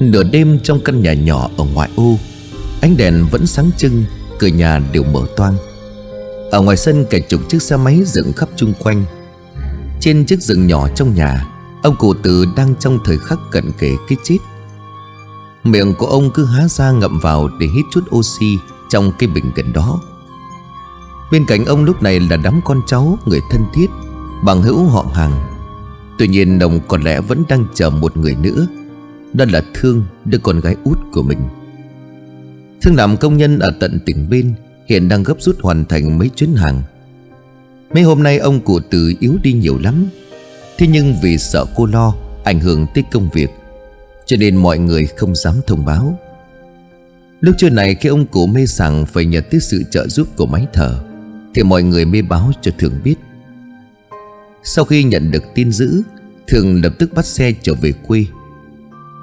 Nửa đêm trong căn nhà nhỏ ở ngoại ô, Ánh đèn vẫn sáng trưng, Cửa nhà đều mở toang. Ở ngoài sân cả chục chiếc xe máy dựng khắp chung quanh. Trên chiếc rừng nhỏ trong nhà, Ông cụ tử đang trong thời khắc cận kề cái chết Miệng của ông cứ há ra ngậm vào để hít chút oxy Trong cái bình gần đó. Bên cạnh ông lúc này là đám con cháu, Người thân thiết, Bằng hữu họ hàng. Tuy nhiên đồng có lẽ vẫn đang chờ một người nữa Đó là Thương, Đứa con gái út của mình. Thương làm công nhân ở tận tỉnh bên, Hiện đang gấp rút hoàn thành mấy chuyến hàng. Mấy hôm nay ông cụ tử yếu đi nhiều lắm. Thế nhưng vì sợ cô lo, Ảnh hưởng tới công việc, Cho nên mọi người không dám thông báo. Lúc trưa này khi ông cụ mê sảng Phải nhờ tới sự trợ giúp của máy thở thì mọi người mê báo cho Thường biết. Sau khi nhận được tin dữ, Thường lập tức bắt xe trở về quê.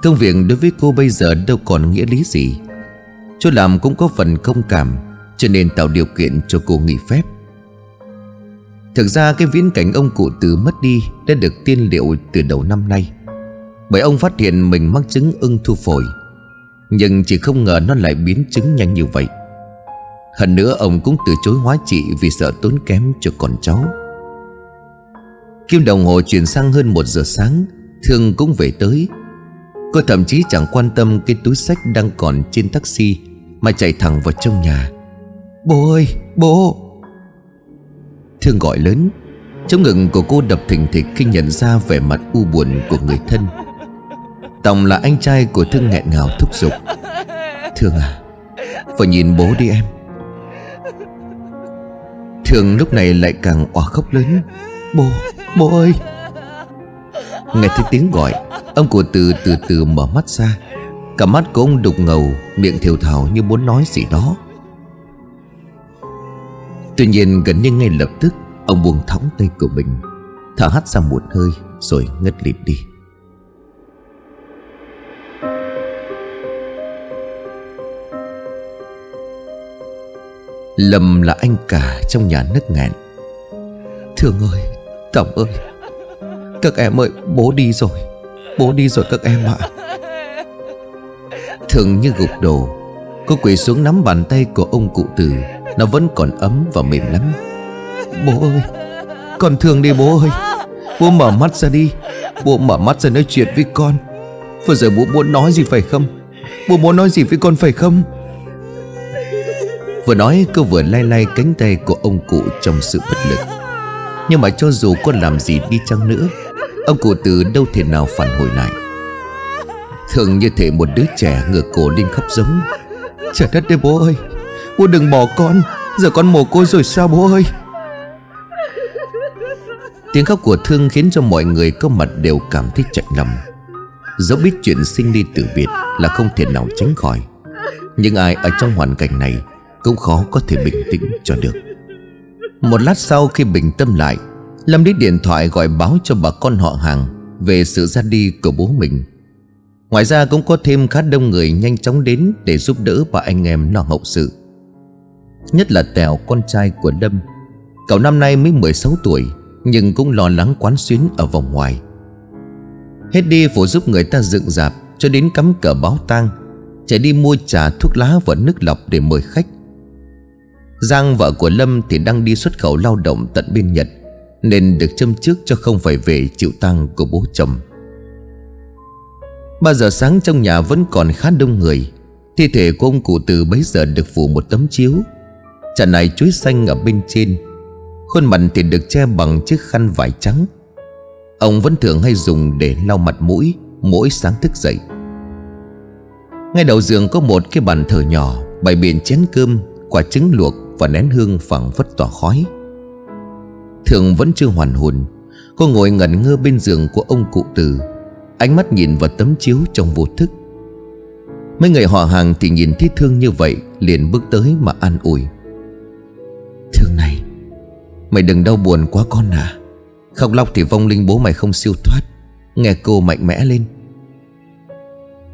Công việc đối với cô bây giờ đâu còn nghĩa lý gì. Chú làm cũng có phần công cảm, Cho nên tạo điều kiện cho cô nghỉ phép. Thực ra cái viễn cảnh ông cụ từ mất đi Đã được tiên liệu từ đầu năm nay. Bởi ông phát hiện mình mắc chứng ung thư phổi, Nhưng chỉ không ngờ nó lại biến chứng nhanh như vậy. Hơn nữa ông cũng từ chối hóa trị Vì sợ tốn kém cho con cháu. Kim đồng hồ chuyển sang hơn một giờ sáng, Thương cũng về tới. Cô thậm chí chẳng quan tâm cái túi sách đang còn trên taxi Mà chạy thẳng vào trong nhà. Bố ơi, bố! Thương gọi lớn. Trong ngực của cô đập thình thịch khi nhận ra vẻ mặt u buồn của người thân. Tòng là anh trai của Thương nghẹn ngào thúc giục. Thương à Phải nhìn bố đi em thường lúc này lại càng òa khóc lớn. Bố, bố ơi. Nghe thấy tiếng gọi Ông cụ từ từ từ mở mắt ra. Cả mắt của ông đục ngầu Miệng thiều thào như muốn nói gì đó. Tuy nhiên gần như ngay lập tức Ông buông thõng tay của mình Thở hắt ra một hơi Rồi ngất lịm đi. Lâm là anh cả trong nhà nức nghẹn. Thương ơi, Tổng ơi, Các em ơi, bố đi rồi, Bố đi rồi các em ạ. Thường như gục đầu, Cô quỳ xuống nắm bàn tay của ông cụ tử Nó vẫn còn ấm và mềm lắm. Bố ơi, Con thương đi bố ơi. Bố mở mắt ra đi, Bố mở mắt ra nói chuyện với con. Vừa rồi bố muốn nói gì phải không? Bố muốn nói gì với con phải không? Vừa nói cô vừa lay lay cánh tay của ông cụ trong sự bất lực. Nhưng mà cho dù có làm gì đi chăng nữa, Ông cụ từ đâu thể nào phản hồi lại. Thường như thể một đứa trẻ ngửa cổ lên khóc giống. Trời đất ơi, bố ơi, Bố đừng bỏ con, Giờ con mồ côi rồi sao bố ơi? Tiếng khóc của Thương khiến cho mọi người có mặt đều cảm thấy chạnh lòng. Dẫu biết chuyện sinh ly tử biệt là không thể nào tránh khỏi, Nhưng ai ở trong hoàn cảnh này cũng khó có thể bình tĩnh cho được. Một lát sau khi bình tâm lại, Lâm lấy điện thoại gọi báo cho bà con họ hàng Về sự ra đi của bố mình. Ngoài ra cũng có thêm khá đông người nhanh chóng đến Để giúp đỡ bà anh em lo hậu sự. Nhất là Tèo con trai của Lâm. Cậu năm nay mới 16 tuổi, Nhưng cũng lo lắng quán xuyến ở vòng ngoài. Hết đi phụ giúp người ta dựng dạp, Cho đến cắm cờ báo tang, Chạy đi mua trà, thuốc lá và nước lọc để mời khách. Giang, vợ của Lâm thì đang đi xuất khẩu lao động tận bên Nhật, Nên được châm trước cho không phải về chịu tang của bố chồng. Ba giờ sáng trong nhà vẫn còn khá đông người, Thi thể của ông cụ từ bấy giờ được phủ một tấm chiếu. Chả này chuối xanh ở bên trên, Khuôn mặt thì được che bằng chiếc khăn vải trắng. Ông vẫn thường hay dùng để lau mặt mũi Mỗi sáng thức dậy. Ngay đầu giường có một cái bàn thờ nhỏ, Bày biện chén cơm, Quả trứng luộc và nén hương phẳng phất tỏa khói. Thường vẫn chưa hoàn hồn, Cô ngồi ngẩn ngơ bên giường của ông cụ tử, Ánh mắt nhìn vào tấm chiếu trong vô thức. Mấy người họ hàng thì nhìn thấy thương như vậy, Liền bước tới mà an ủi. Thương này, Mày đừng đau buồn quá con à. Khóc lóc thì vong linh bố mày không siêu thoát, Nghe cô mạnh mẽ lên.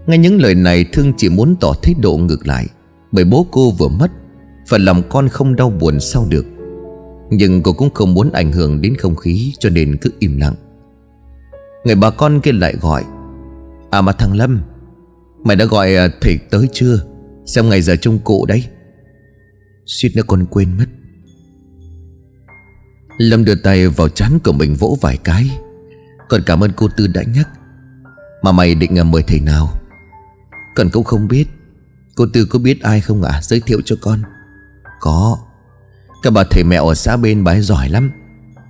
Nghe những lời này, Thương chỉ muốn tỏ thái độ ngược lại, Bởi bố cô vừa mất Phần lòng con không đau buồn sao được. Nhưng cô cũng không muốn ảnh hưởng đến không khí Cho nên cứ im lặng. Người bà con kia lại gọi À mà thằng Lâm, Mày đã gọi à, thầy tới chưa? Xem ngày giờ trông cụ đấy. Suýt nữa con quên mất. Lâm đưa tay vào chán của mình vỗ vài cái. Còn cảm ơn cô Tư đã nhắc, Mà mày định à, mời thầy nào? Còn cũng không biết. Cô Tư có biết ai không ạ? À? Giới thiệu cho con. Có. Các bà thầy mẹ ở xã bên bà ấy giỏi lắm.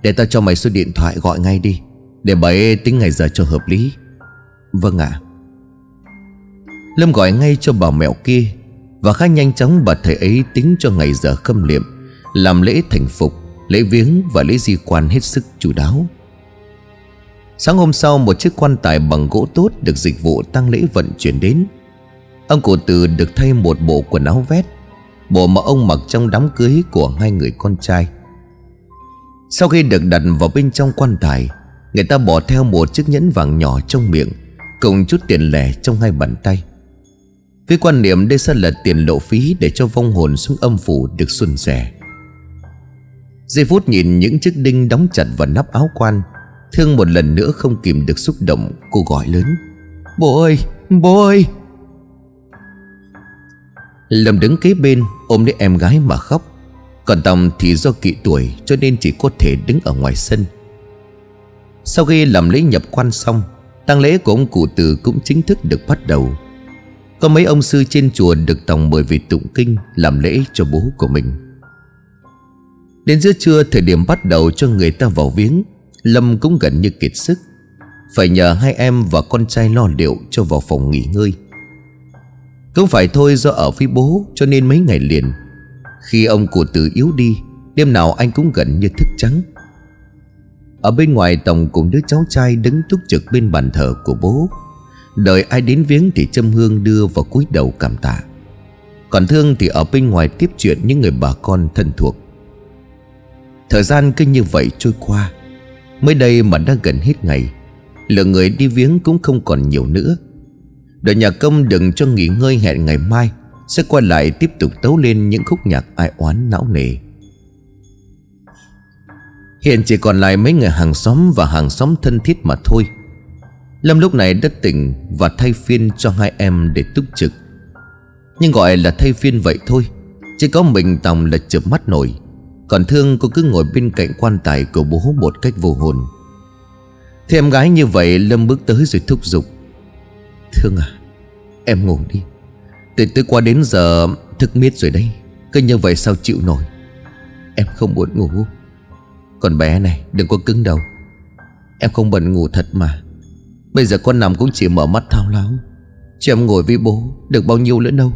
Để tao cho mày số điện thoại gọi ngay đi, Để bà ấy tính ngày giờ cho hợp lý. Vâng ạ. À. Lâm gọi ngay cho bà mẹo kia, Và khá nhanh chóng bà thầy ấy tính cho ngày giờ khâm liệm, Làm lễ thành phục, Lễ viếng và lễ di quan hết sức chú đáo. Sáng hôm sau, một chiếc quan tài bằng gỗ tốt Được dịch vụ tăng lễ vận chuyển đến. Ông cụ từ được thay một bộ quần áo vét Bộ mà ông mặc trong đám cưới của hai người con trai. Sau khi được đặt vào bên trong quan tài Người ta bỏ theo một chiếc nhẫn vàng nhỏ trong miệng Cùng chút tiền lẻ trong hai bàn tay. Với quan niệm đây sẽ là tiền lộ phí Để cho vong hồn xuống âm phủ được xuân sẻ. Giây phút nhìn những chiếc đinh đóng chặt vào nắp áo quan Thương một lần nữa không kìm được xúc động Cô gọi lớn. Bố ơi, bố ơi! Lâm đứng kế bên, ôm lấy em gái mà khóc. Còn Tòng thì do kỵ tuổi, cho nên chỉ có thể đứng ở ngoài sân. Sau khi làm lễ nhập quan xong, tang lễ của ông cụ từ cũng chính thức được bắt đầu. Có mấy ông sư trên chùa được Tòng mời về tụng kinh, Làm lễ cho bố của mình. Đến giữa trưa, thời điểm bắt đầu cho người ta vào viếng, Lâm cũng gần như kiệt sức. Phải nhờ hai em và con trai lo liệu cho vào phòng nghỉ ngơi cũng phải thôi do ở với bố, Cho nên mấy ngày liền. Khi ông cụ tử yếu đi, Đêm nào anh cũng gần như thức trắng. Ở bên ngoài Tổng cùng đứa cháu trai đứng túc trực bên bàn thờ của bố. Đợi ai đến viếng thì châm hương đưa vào cúi đầu cảm tạ. Còn Thương thì ở bên ngoài tiếp chuyện những người bà con thân thuộc. Thời gian cứ như vậy trôi qua. Mới đây mà đã gần hết ngày, Lượng người đi viếng cũng không còn nhiều nữa. Đội nhà công đừng cho nghỉ ngơi hẹn ngày mai, Sẽ quay lại tiếp tục tấu lên những khúc nhạc ai oán não nề. Hiện chỉ còn lại mấy người hàng xóm và hàng xóm thân thiết mà thôi. Lâm lúc này đã tỉnh và thay phiên cho hai em để túc trực. Nhưng gọi là thay phiên vậy thôi, Chỉ có mình Tòng là chợp mắt nổi. Còn Thương cô cứ ngồi bên cạnh quan tài của bố một cách vô hồn. Thì em gái như vậy Lâm bước tới rồi thúc giục. Thương à Em ngủ đi. Từ tới qua đến giờ thức miết rồi đấy, Cứ như vậy sao chịu nổi? Em không muốn ngủ. Còn bé này, đừng có cứng đầu. Em không bận ngủ thật mà. Bây giờ con nằm cũng chỉ mở mắt thao láo. Chứ em ngồi với bố Được bao nhiêu nữa đâu.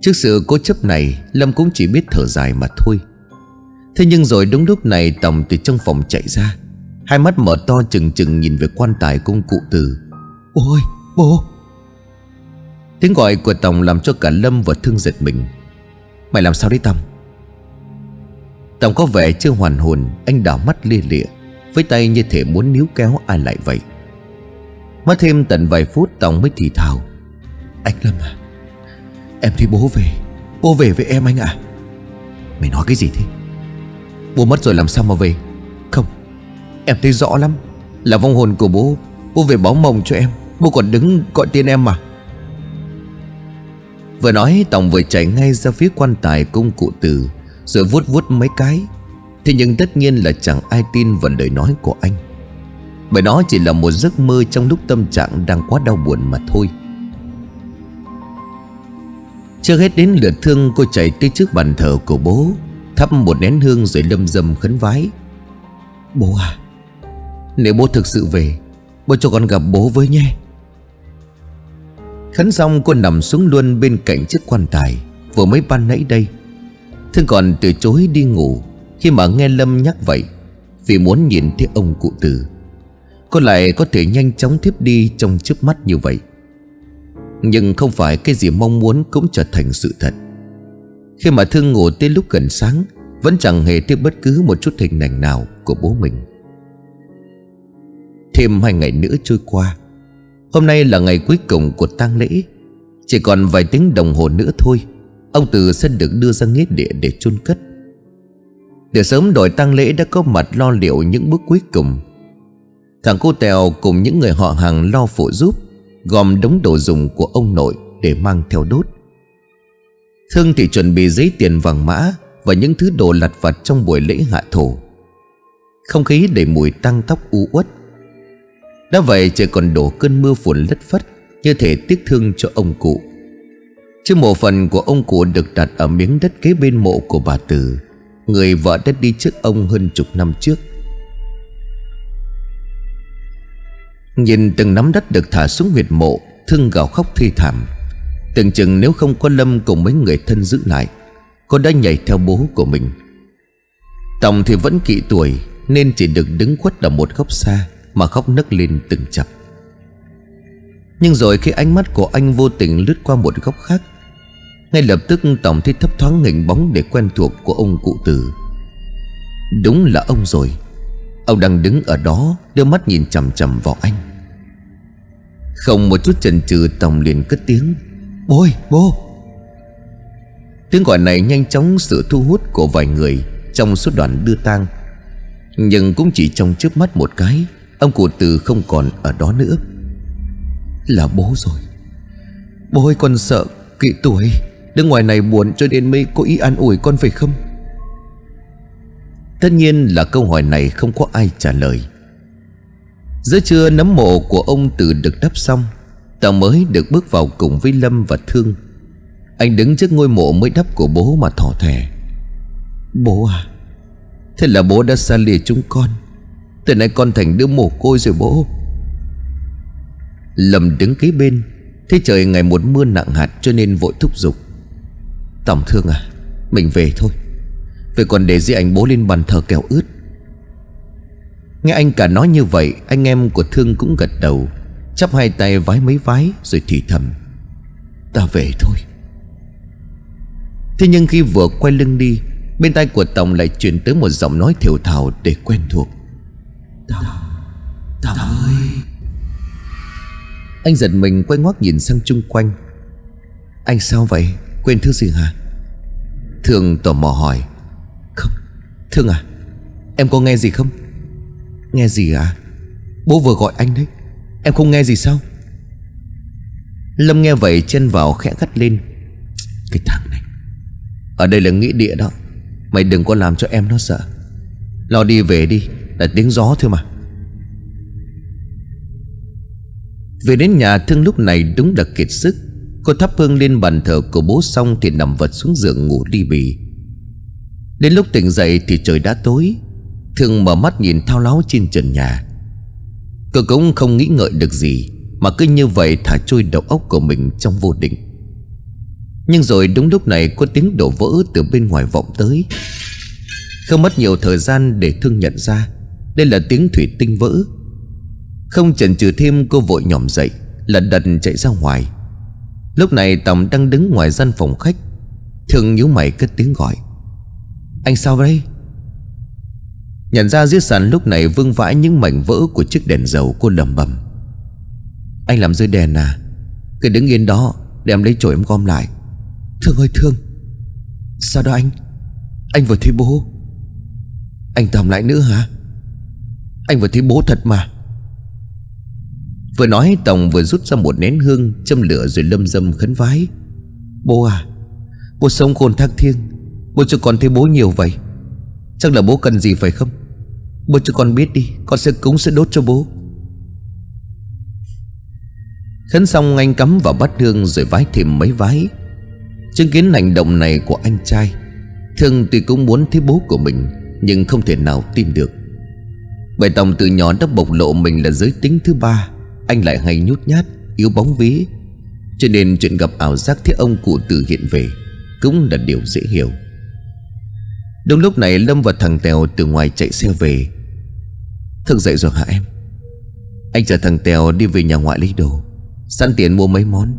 Trước sự cố chấp này, Lâm cũng chỉ biết thở dài mà thôi. Thế nhưng rồi đúng lúc này Tòng từ trong phòng chạy ra. Hai mắt mở to chừng chừng nhìn về quan tài công cụ tử Bố ơi, bố. Tiếng gọi của Tòng làm cho cả Lâm và Thương giật mình. Mày làm sao đấy Tòng? Tòng có vẻ chưa hoàn hồn, Anh đảo mắt lia lịa, Với tay như thể muốn níu kéo ai lại vậy. Mất thêm tận vài phút, Tòng mới thì thào. Anh Lâm à Em thấy bố về Bố về với em anh à Mày nói cái gì thế? Bố mất rồi làm sao mà về? Không Em thấy rõ lắm. Là vong hồn của bố. Bố về báo mộng cho em. Bố còn đứng gọi tên em mà Vừa nói, Tòng vừa chạy ngay ra phía quan tài cung cụ tử, Rồi vuốt vuốt mấy cái. Thế nhưng tất nhiên là chẳng ai tin vào lời nói của anh. Bởi đó chỉ là một giấc mơ trong lúc tâm trạng đang quá đau buồn mà thôi. Chưa hết đến lượt thương, cô chạy tới trước bàn thờ của bố, Thắp một nén hương rồi lâm dâm khấn vái. Bố à nếu bố thực sự về, Bố cho con gặp bố với nhé. Khấn xong cô nằm xuống luôn bên cạnh chiếc quan tài, Vừa mới ban nãy đây. Thương còn từ chối đi ngủ, Khi mà nghe Lâm nhắc vậy, Vì muốn nhìn thấy ông cụ tử Cô lại có thể nhanh chóng thiếp đi trong trước mắt như vậy. Nhưng không phải cái gì mong muốn cũng trở thành sự thật. Khi mà Thương ngủ tới lúc gần sáng, Vẫn chẳng hề tiếp bất cứ một chút hình ảnh nào của bố mình. Thêm hai ngày nữa trôi qua. Hôm nay là ngày cuối cùng của tang lễ. Chỉ còn vài tiếng đồng hồ nữa thôi, Ông Từ sẽ được đưa ra nghĩa địa để chôn cất. Để sớm đội tang lễ đã có mặt lo liệu những bước cuối cùng. Thằng cô Tèo cùng những người họ hàng lo phụ giúp, Gom đống đồ dùng của ông nội để mang theo đốt. Thương thì chuẩn bị giấy tiền vàng mã Và những thứ đồ lặt vặt trong buổi lễ hạ thổ. Không khí đầy mùi tăng tóc u uất đã vậy trời còn đổ cơn mưa phùn lất phất Như thể tiếc thương cho ông cụ. Chiếc mộ phần của ông cụ được đặt ở miếng đất kế bên mộ của bà Tử Người vợ đã đi trước ông hơn chục năm trước. Nhìn từng nắm đất được thả xuống huyệt mộ, Thương gào khóc thi thảm. Tưởng chừng nếu không có Lâm cùng mấy người thân giữ lại, Cô đã nhảy theo bố của mình. Tòng thì vẫn kỵ tuổi, Nên chỉ được đứng khuất ở một góc xa. Mà khóc nấc lên từng chập. Nhưng rồi khi ánh mắt của anh vô tình lướt qua một góc khác, Ngay lập tức tổng thấy thấp thoáng hình bóng để quen thuộc của ông cụ tử Đúng là ông rồi. Ông đang đứng ở đó, Đưa mắt nhìn chằm chằm vào anh. Không một chút chần chừ, Tòng liền cất tiếng Bố ơi bố. Tiếng gọi này nhanh chóng sự thu hút của vài người Trong suốt đoạn đưa tang, Nhưng cũng chỉ trong trước mắt một cái Ông cụ từ không còn ở đó nữa. Là bố rồi. Bố ơi, con sợ kỵ tuổi. Đứng ngoài này buồn cho nên mới cố ý an ủi con phải không? Tất nhiên là câu hỏi này không có ai trả lời. Giữa trưa nấm mộ của ông Từ được đắp xong Tao mới được bước vào cùng với Lâm và Thương. Anh đứng trước ngôi mộ mới đắp của bố mà thỏ thẻ. Bố à Thế là bố đã xa lìa chúng con. Từ nay con thành đứa mồ côi rồi bố. Lâm đứng kế bên Thế trời ngày một mưa nặng hạt cho nên vội thúc giục. Tổng thương à Mình về thôi. Vậy còn để dưới ảnh bố lên bàn thờ kẹo ướt. Nghe anh cả nói như vậy, Anh em của Thương cũng gật đầu, Chắp hai tay vái mấy vái Rồi thì thầm. Ta về thôi. Thế nhưng khi vừa quay lưng đi, Bên tay của Tổng lại truyền tới một giọng nói thiểu thảo để quen thuộc. Tầm Tầm ơi. Anh giật mình quay ngoắt nhìn sang chung quanh. Anh sao vậy? Quên thứ gì hả? Thường tò mò hỏi. Không, Thương à Em có nghe gì không? Nghe gì à Bố vừa gọi anh đấy. Em không nghe gì sao? Lâm nghe vậy chân vào khẽ gắt lên. Cái thằng này. Ở đây là nghĩa địa đó. Mày đừng có làm cho em nó sợ. Lo đi về đi. Là tiếng gió thôi mà. Về đến nhà, thương lúc này đúng là kiệt sức. Cô thắp hương lên bàn thờ của bố xong Thì nằm vật xuống giường ngủ đi bì. Đến lúc tỉnh dậy thì trời đã tối. Thương mở mắt nhìn thao láo trên trần nhà. Cô cũng không nghĩ ngợi được gì, Mà cứ như vậy thả trôi đầu óc của mình trong vô định. Nhưng rồi đúng lúc này có tiếng đổ vỡ từ bên ngoài vọng tới. Không mất nhiều thời gian để thương nhận ra đây là tiếng thủy tinh vỡ. Không chần chừ thêm, cô vội nhòm dậy, Lật đật chạy ra ngoài. Lúc này Tòng đang đứng ngoài gian phòng khách. Thương nhíu mày cất tiếng gọi. Anh sao đây Nhận ra dưới sàn lúc này vương vãi những mảnh vỡ của chiếc đèn dầu cô lầm bầm. Anh làm rơi đèn à? Cứ đứng yên đó Để em lấy chổi em gom lại. Thương ơi thương Sao đó anh? Anh vừa thấy bố. Anh tầm lại nữa hả? Anh vừa thấy bố thật mà. Vừa nói, Tòng vừa rút ra một nén hương, Châm lửa rồi lâm dâm khấn vái. Bố à Bố sống khôn thác thiêng, Bố cho con thấy bố nhiều vậy. Chắc là bố cần gì phải không? Bố cho con biết đi, Con sẽ cúng sẽ đốt cho bố. Khấn xong, anh cắm vào bát hương Rồi vái thêm mấy vái. Chứng kiến hành động này của anh trai, Thương tuy cũng muốn thấy bố của mình, Nhưng không thể nào tin được. Bởi Tòng từ nhỏ đã bộc lộ mình là giới tính thứ ba. Anh lại hay nhút nhát, Yếu bóng ví Cho nên chuyện gặp ảo giác thế ông cụ tử hiện về Cũng là điều dễ hiểu. Đúng lúc này Lâm và thằng Tèo từ ngoài chạy xe về. Thức dậy rồi hả em? Anh chở thằng Tèo đi về nhà ngoại lấy đồ, Sẵn tiền mua mấy món.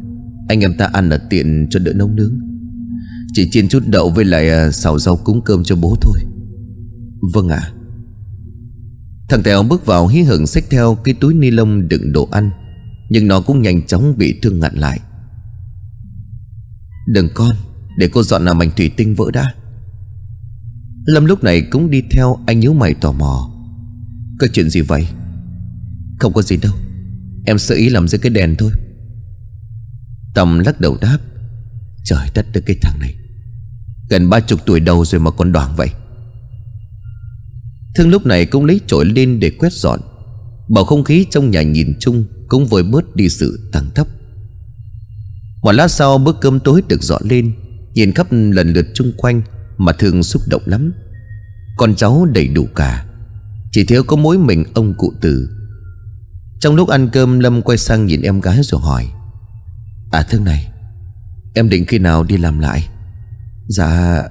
Anh em ta ăn là tiện cho đỡ nấu nướng. Chỉ chiên chút đậu với lại à, xào rau cúng cơm cho bố thôi. Vâng ạ. à. Thằng Tèo bước vào hí hửng xách theo cái túi ni lông đựng đồ ăn, Nhưng nó cũng nhanh chóng bị thương ngặn lại. Đừng con, Để cô dọn làm mảnh thủy tinh vỡ đã. Lâm lúc này cũng đi theo Anh nhíu mày tò mò. Có chuyện gì vậy? Không có gì đâu, Em sợ ý làm dưới cái đèn thôi. Tâm lắc đầu đáp, Trời đất đất cái thằng này, Gần ba chục tuổi đầu rồi mà còn đoảng vậy. Thương lúc này cũng lấy chổi lên để quét dọn. Bầu không khí trong nhà nhìn chung Cũng vội bớt đi sự tăng thấp. Một lát sau, bữa cơm tối được dọn lên, Nhìn khắp lần lượt chung quanh Mà Thương xúc động lắm. Con cháu đầy đủ cả, Chỉ thiếu có mỗi mình ông cụ tử. Trong lúc ăn cơm, Lâm quay sang nhìn em gái rồi hỏi À Thương này, Em định khi nào đi làm lại? Dạ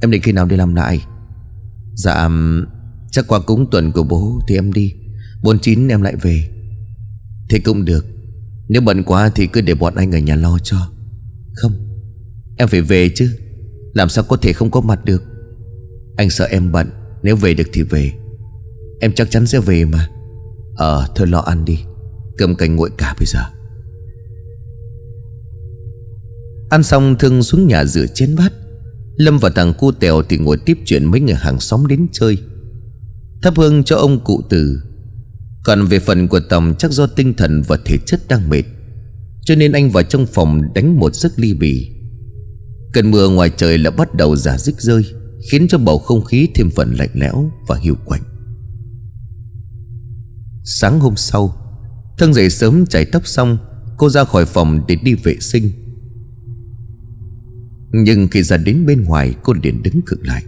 Em định khi nào đi làm lại? Dạ Chắc qua cúng tuần của bố thì em đi. Bốn chín em lại về. Thế cũng được. Nếu bận quá thì cứ để bọn anh ở nhà lo cho. Không, Em phải về chứ. Làm sao có thể không có mặt được? Anh sợ em bận, Nếu về được thì về. Em chắc chắn sẽ về mà. Ờ thôi lo ăn đi. Cơm canh nguội cả bây giờ. Ăn xong Thương xuống nhà rửa chén bát. Lâm và thằng cu tèo thì ngồi tiếp chuyện mấy người hàng xóm đến chơi. Thắp hương cho ông cụ tử. Còn về phần của tòng chắc do tinh thần và thể chất đang mệt, Cho nên anh vào trong phòng đánh một giấc ly bì. Cơn mưa ngoài trời lại bắt đầu giả dích rơi, Khiến cho bầu không khí thêm phần lạnh lẽo và hiu quạnh. Sáng hôm sau, Thân dậy sớm chải tóc xong, Cô ra khỏi phòng để đi vệ sinh. Nhưng khi ra đến bên ngoài, Cô liền đứng cực lại.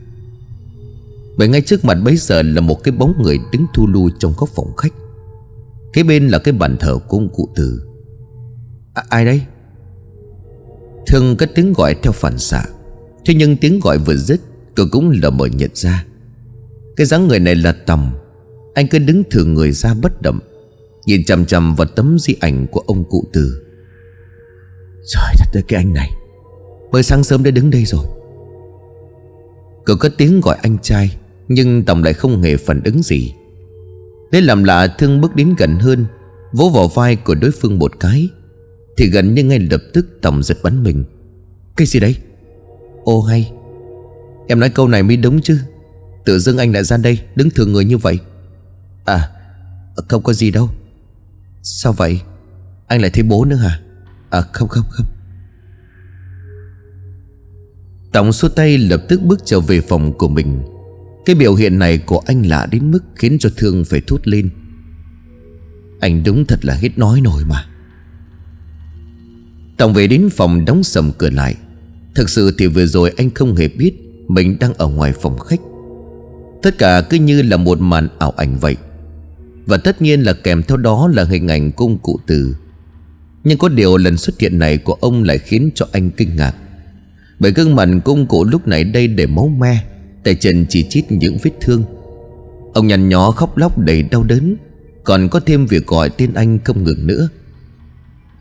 Bởi ngay trước mặt bấy giờ là một cái bóng người đứng thu lu trong góc phòng khách. Kế bên là cái bàn thờ của ông cụ tử à, Ai đây? Thương cất tiếng gọi theo phản xạ. Thế nhưng tiếng gọi vừa dứt Tôi cũng lờ mờ nhận ra. Cái dáng người này là Tầm. Anh cứ đứng thường người ra bất động Nhìn chằm chằm vào tấm di ảnh của ông cụ tử Trời đất ơi cái anh này. Mới sáng sớm đã đứng đây rồi. Cậu cất tiếng gọi anh trai. Nhưng tổng lại không hề phản ứng gì. Lấy làm lạ Thương bước đến gần hơn, Vỗ vào vai của đối phương một cái, Thì gần như ngay lập tức tổng giật bắn mình. Cái gì đấy? Ô hay, Em nói câu này mới đúng chứ. Tự dưng anh lại ra đây đứng thường người như vậy. À Không có gì đâu. Sao vậy? Anh lại thấy bố nữa hả? À không không không. Tổng số tay lập tức bước trở về phòng của mình. Cái biểu hiện này của anh lạ đến mức Khiến cho Thương phải thốt lên. Anh đúng thật là hết nói nổi mà. Tổng về đến phòng đóng sầm cửa lại. Thực sự thì vừa rồi anh không hề biết Mình đang ở ngoài phòng khách. Tất cả cứ như là một màn ảo ảnh vậy. Và tất nhiên là kèm theo đó là hình ảnh cung cụ từ. Nhưng có điều lần xuất hiện này của ông lại khiến cho anh kinh ngạc. Bởi gương mặt cung cụ lúc này đây để máu me. Tay chân chỉ chít những vết thương. Ông nhăn nhó khóc lóc đầy đau đớn, Còn có thêm việc gọi tên anh không ngừng nữa.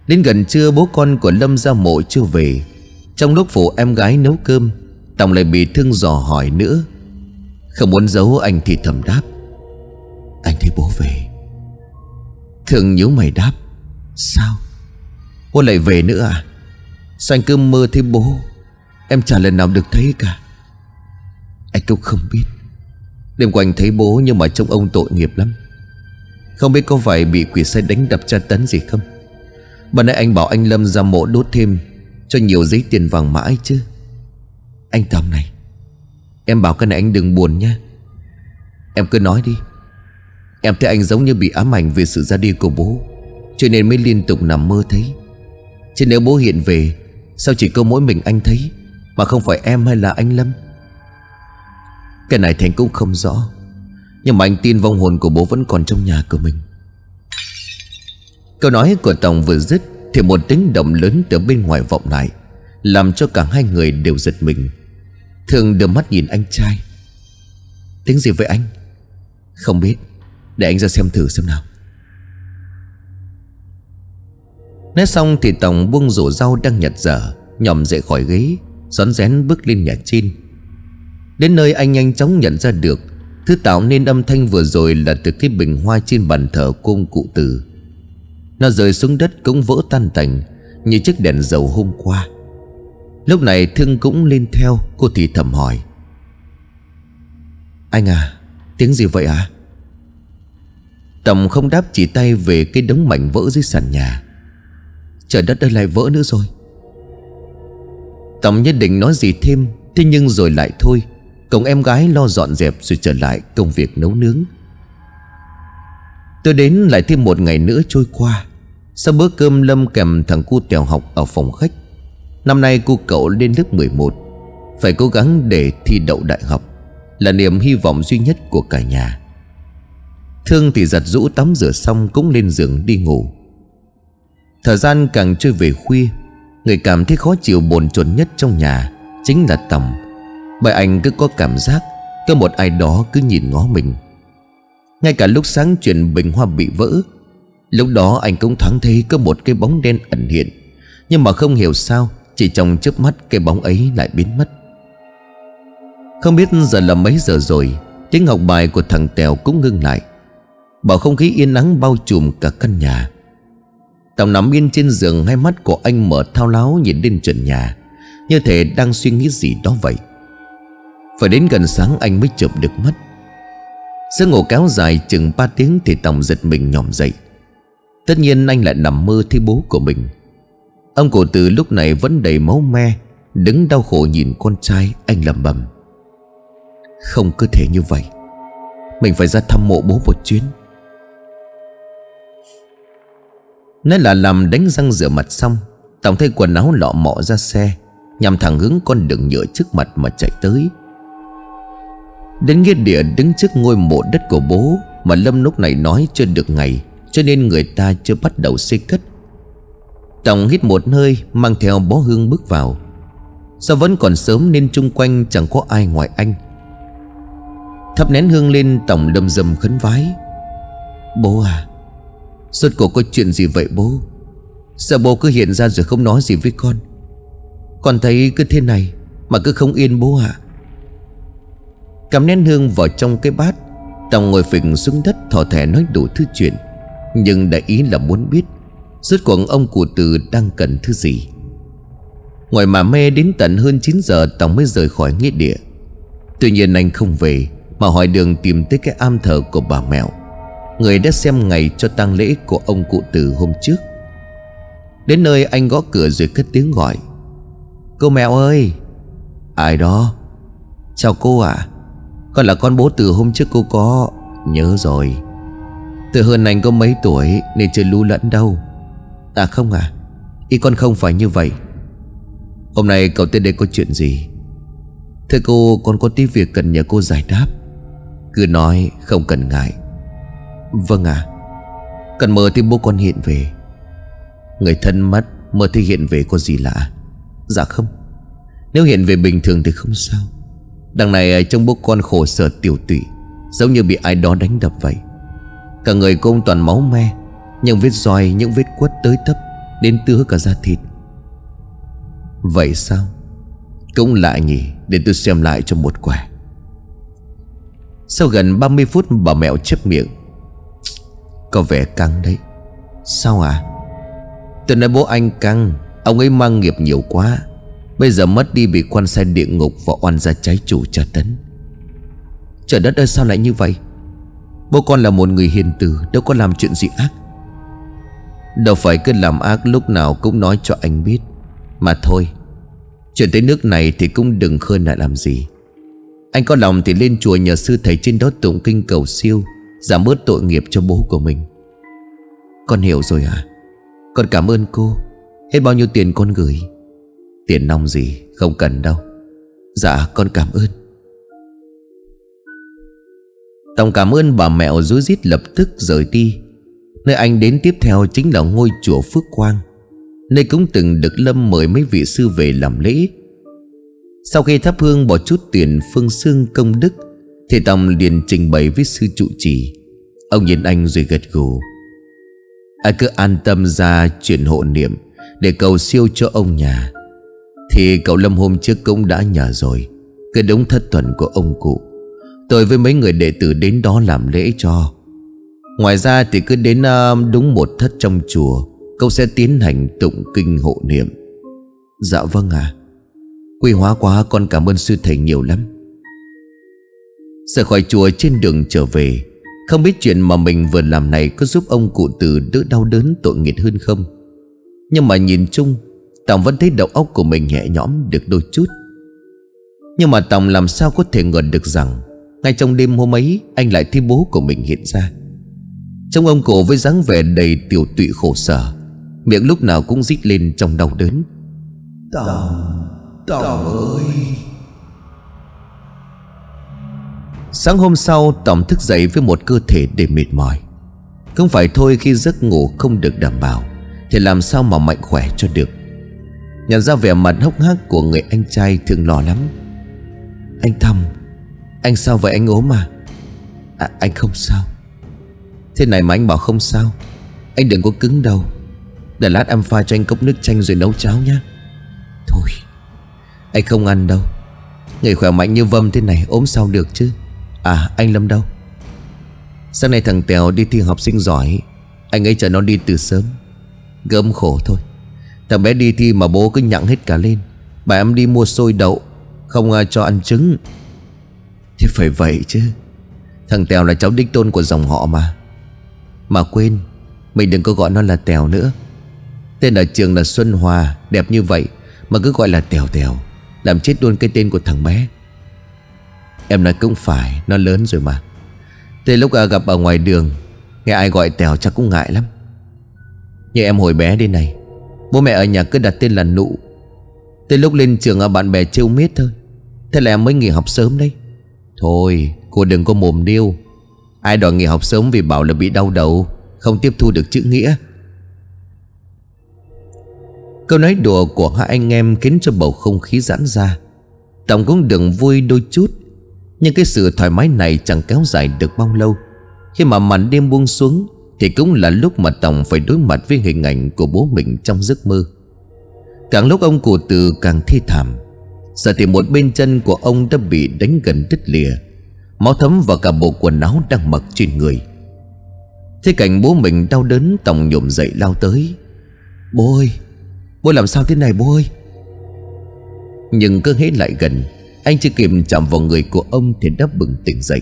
Đến gần trưa, bố con của Lâm ra mộ chưa về. Trong lúc phụ em gái nấu cơm, Tòng lại bị thương dò hỏi nữa. Không muốn giấu anh thì thầm đáp. Anh thấy bố về. Thương nhíu mày đáp. Sao? Bố lại về nữa à? Sao anh cứ mơ thấy bố? Em chả lần nào được thấy cả. Anh cũng không biết. Đêm qua anh thấy bố nhưng mà trông ông tội nghiệp lắm. Không biết có phải bị quỷ sai đánh đập tra tấn gì không? Bà nãy anh bảo anh Lâm ra mộ đốt thêm, Cho nhiều giấy tiền vàng mãi chứ. Anh Tâm này, Em bảo cái này anh đừng buồn nha. Em cứ nói đi. Em thấy anh giống như bị ám ảnh về sự ra đi của bố, Cho nên mới liên tục nằm mơ thấy. Chứ nếu bố hiện về, Sao chỉ có mỗi mình anh thấy, Mà không phải em hay là anh Lâm? Cái này Thành cũng không rõ, Nhưng mà anh tin vong hồn của bố vẫn còn trong nhà của mình. Câu nói của Tổng vừa dứt Thì một tiếng động lớn từ bên ngoài vọng lại, Làm cho cả hai người đều giật mình. Thường đưa mắt nhìn anh trai. Tiếng gì vậy anh? Không biết, Để anh ra xem thử xem nào. Nói xong thì Tổng buông rổ rau đang nhặt dở, Nhòm dậy khỏi ghế, Rón rén bước lên nhà trên Đến nơi anh nhanh chóng nhận ra được, Thứ tạo nên âm thanh vừa rồi là từ cái bình hoa trên bàn thờ cung cụ tử. Nó rơi xuống đất cũng vỡ tan tành, Như chiếc đèn dầu hôm qua. Lúc này Thương cũng lên theo, Cô thì thầm hỏi. Anh à Tiếng gì vậy à Tầm không đáp chỉ tay về cái đống mảnh vỡ dưới sàn nhà. Trời đất ơi, lại vỡ nữa rồi. Tầm nhất định nói gì thêm, Thế nhưng rồi lại thôi. Cùng em gái lo dọn dẹp rồi trở lại công việc nấu nướng. Tôi đến lại thêm một ngày nữa trôi qua. Sau bữa cơm Lâm kèm thằng cu tèo học ở phòng khách. Năm nay cô cậu lên lớp 11 Phải cố gắng để thi đậu đại học. Là niềm hy vọng duy nhất của cả nhà. Thương thì giặt rũ tắm rửa xong cũng lên giường đi ngủ. Thời gian càng trôi về khuya, Người cảm thấy khó chịu bồn chồn nhất trong nhà Chính là Tầm. Bởi anh cứ có cảm giác Có một ai đó cứ nhìn ngó mình. Ngay cả lúc sáng chuyện bình hoa bị vỡ, Lúc đó anh cũng thoáng thấy có một cái bóng đen ẩn hiện. Nhưng mà không hiểu sao, Chỉ trong chớp mắt cái bóng ấy lại biến mất. Không biết giờ là mấy giờ rồi, Tiếng học bài của thằng Tèo cũng ngưng lại. Bảo không khí yên nắng bao trùm cả căn nhà. Tàu nằm yên trên giường, Hai mắt của anh mở thao láo nhìn lên trần nhà. Như thể đang suy nghĩ gì đó vậy. Phải đến gần sáng anh mới chụp được mắt. Giấc ngủ kéo dài chừng 3 tiếng Thì Tòng giật mình nhòm dậy. Tất nhiên anh lại nằm mơ thấy bố của mình. Ông cổ từ lúc này vẫn đầy máu me, Đứng đau khổ nhìn con trai Anh lầm bầm. Không cơ thể như vậy. Mình phải ra thăm mộ bố một chuyến. Nói là làm đánh răng rửa mặt xong Tổng thay quần áo lọ mọ ra xe, Nhằm thẳng hướng con đường nhựa trước mặt mà chạy tới. Đến nghĩa địa đứng trước ngôi mộ đất của bố, Mà Lâm lúc này nói chưa được ngày, Cho nên người ta chưa bắt đầu xây cất. Tổng hít một hơi, Mang theo bó hương bước vào. Do vẫn còn sớm nên chung quanh chẳng có ai ngoài anh? Thắp nén hương lên Tổng lâm dầm khấn vái. Bố à Suốt cuộc có chuyện gì vậy bố? Sao bố cứ hiện ra rồi không nói gì với con? Con thấy cứ thế này Mà cứ không yên bố ạ. à cầm nén hương vào trong cái bát. Tòng ngồi phình xuống đất thỏ thẻ nói đủ thứ chuyện. Nhưng đại ý là muốn biết, Rốt cuộc ông cụ từ đang cần thứ gì. Ngoài mà mê đến tận hơn 9 giờ, Tòng mới rời khỏi nghĩa địa. Tuy nhiên anh không về, Mà hỏi đường tìm tới cái am thờ của bà mẹo. Người đã xem ngày cho tang lễ của ông cụ từ hôm trước. Đến nơi anh gõ cửa rồi cất tiếng gọi. Cô mẹo ơi! Ai đó? Chào cô ạ. à? Con là con bố từ hôm trước cô có. Nhớ rồi. Từ hơn anh có mấy tuổi Nên chưa lưu lẫn đâu. À không à Ý con không phải như vậy. Hôm nay cậu tới đây có chuyện gì? Thưa cô con có tí việc cần nhờ cô giải đáp. Cứ nói không cần ngại. Vâng à, Cần mơ thì bố con hiện về. Người thân mất Mơ thì hiện về có gì lạ? Dạ không. Nếu hiện về bình thường thì không sao. Đằng này à, trong bố con khổ sở tiểu tụy, Giống như bị ai đó đánh đập vậy. Cả người cô toàn máu me Những vết roi, Những vết quất tới tấp, Đến tứa cả da thịt. Vậy sao? Cũng lạ nhỉ, Để tôi xem lại cho một quả Sau gần 30 phút, bà mẹo chép miệng. Có vẻ căng đấy. Sao à? Tôi nói bố anh căng, Ông ấy mang nghiệp nhiều quá. Bây giờ mất đi bị quan sai địa ngục Và oan ra trái chủ tra tấn. Trời đất ơi, sao lại như vậy? Bố con là một người hiền từ, Đâu có làm chuyện gì ác. Đâu phải cứ làm ác lúc nào cũng nói cho anh biết. Mà thôi, Chuyện tới nước này thì cũng đừng khơi lại làm gì. Anh có lòng thì lên chùa nhờ sư thầy trên đó tụng kinh cầu siêu, Giảm bớt tội nghiệp cho bố của mình. Con hiểu rồi à Con cảm ơn cô. Hết bao nhiêu tiền con gửi? Tiền nong gì không cần đâu. Dạ con cảm ơn. Tòng cảm ơn bà mẹo rối rít lập tức rời đi. Nơi anh đến tiếp theo chính là ngôi chùa Phước Quang. Nơi cũng từng được Lâm mời mấy vị sư về làm lễ. Sau khi thắp hương bỏ chút tiền phương xương công đức, thì Tòng liền trình bày với sư trụ trì. Ông nhìn anh rồi gật gù. Anh cứ an tâm ra chuyển hộ niệm Để cầu siêu cho ông nhà. Thì cậu Lâm hôm trước cũng đã nhờ rồi. Cái đống thất tuần của ông cụ. Tôi với mấy người đệ tử đến đó làm lễ cho. Ngoài ra thì cứ đến ờ, đúng một thất trong chùa, Cậu sẽ tiến hành tụng kinh hộ niệm. Dạ vâng à Quy hóa quá, con cảm ơn sư thầy nhiều lắm. Rời khỏi chùa trên đường trở về. Không biết chuyện mà mình vừa làm này Có giúp ông cụ từ đỡ đau đớn tội nghiệp hơn không? Nhưng mà nhìn chung Tòng vẫn thấy đầu óc của mình nhẹ nhõm được đôi chút. Nhưng mà Tòng làm sao có thể ngờ được rằng Ngay trong đêm hôm ấy Anh lại thấy bố của mình hiện ra. Trong ông cụ với dáng vẻ đầy tiểu tụy khổ sở Miệng lúc nào cũng rít lên trong đau đớn. Tòng Tòng ơi! Sáng hôm sau Tòng thức dậy với một cơ thể đầy mệt mỏi. Không phải thôi khi giấc ngủ không được đảm bảo Thì làm sao mà mạnh khỏe cho được Nhận ra vẻ mặt hốc hác của người anh trai thường lo lắm. Anh Thầm, Anh sao vậy anh ốm à? à Anh không sao. Thế này mà anh bảo không sao, Anh đừng có cứng đầu. Để lát em pha cho anh cốc nước chanh rồi nấu cháo nhé Thôi, Anh không ăn đâu. Người khỏe mạnh như Vâm thế này ốm sao được chứ? À anh Lâm đâu? Sáng nay thằng Tèo đi thi học sinh giỏi, Anh ấy chờ nó đi từ sớm. Gớm khổ thôi. Thằng bé đi thi mà bố cứ nhặng hết cả lên. Bà em đi mua xôi đậu, Không à, cho ăn trứng. Thì phải vậy chứ. Thằng Tèo là cháu đích tôn của dòng họ mà. Mà quên, Mình đừng có gọi nó là Tèo nữa. Tên ở trường là Xuân Hòa, Đẹp như vậy Mà cứ gọi là Tèo Tèo, Làm chết luôn cái tên của thằng bé. Em nói cũng phải, Nó lớn rồi mà. Thế lúc à, gặp ở ngoài đường, Nghe ai gọi Tèo chắc cũng ngại lắm. Như em hồi bé đây này Bố mẹ ở nhà cứ đặt tên là Nụ. Tới lúc lên trường ở bạn bè trêu miết thôi. Thế là em mới nghỉ học sớm đấy. Thôi, cô đừng có mồm điêu Ai đòi nghỉ học sớm vì bảo là bị đau đầu, Không tiếp thu được chữ nghĩa. Câu nói đùa của hai anh em Khiến cho bầu không khí giãn ra. Tổng cũng đừng vui đôi chút. Nhưng cái sự thoải mái này chẳng kéo dài được bao lâu. Khi mà màn đêm buông xuống thì cũng là lúc mà Tòng phải đối mặt với hình ảnh của bố mình trong giấc mơ. Càng lúc ông cụ từ càng thi thảm Giờ thì một bên chân của ông đã bị đánh gần đứt lìa, Máu thấm vào cả bộ quần áo đang mặc trên người. Thế cảnh bố mình đau đớn, Tòng nhổm dậy lao tới. Bố ơi, Bố làm sao thế này bố ơi? Nhưng cứ hễ lại gần, Anh chưa kịp chạm vào người của ông Thì đã bừng tỉnh dậy.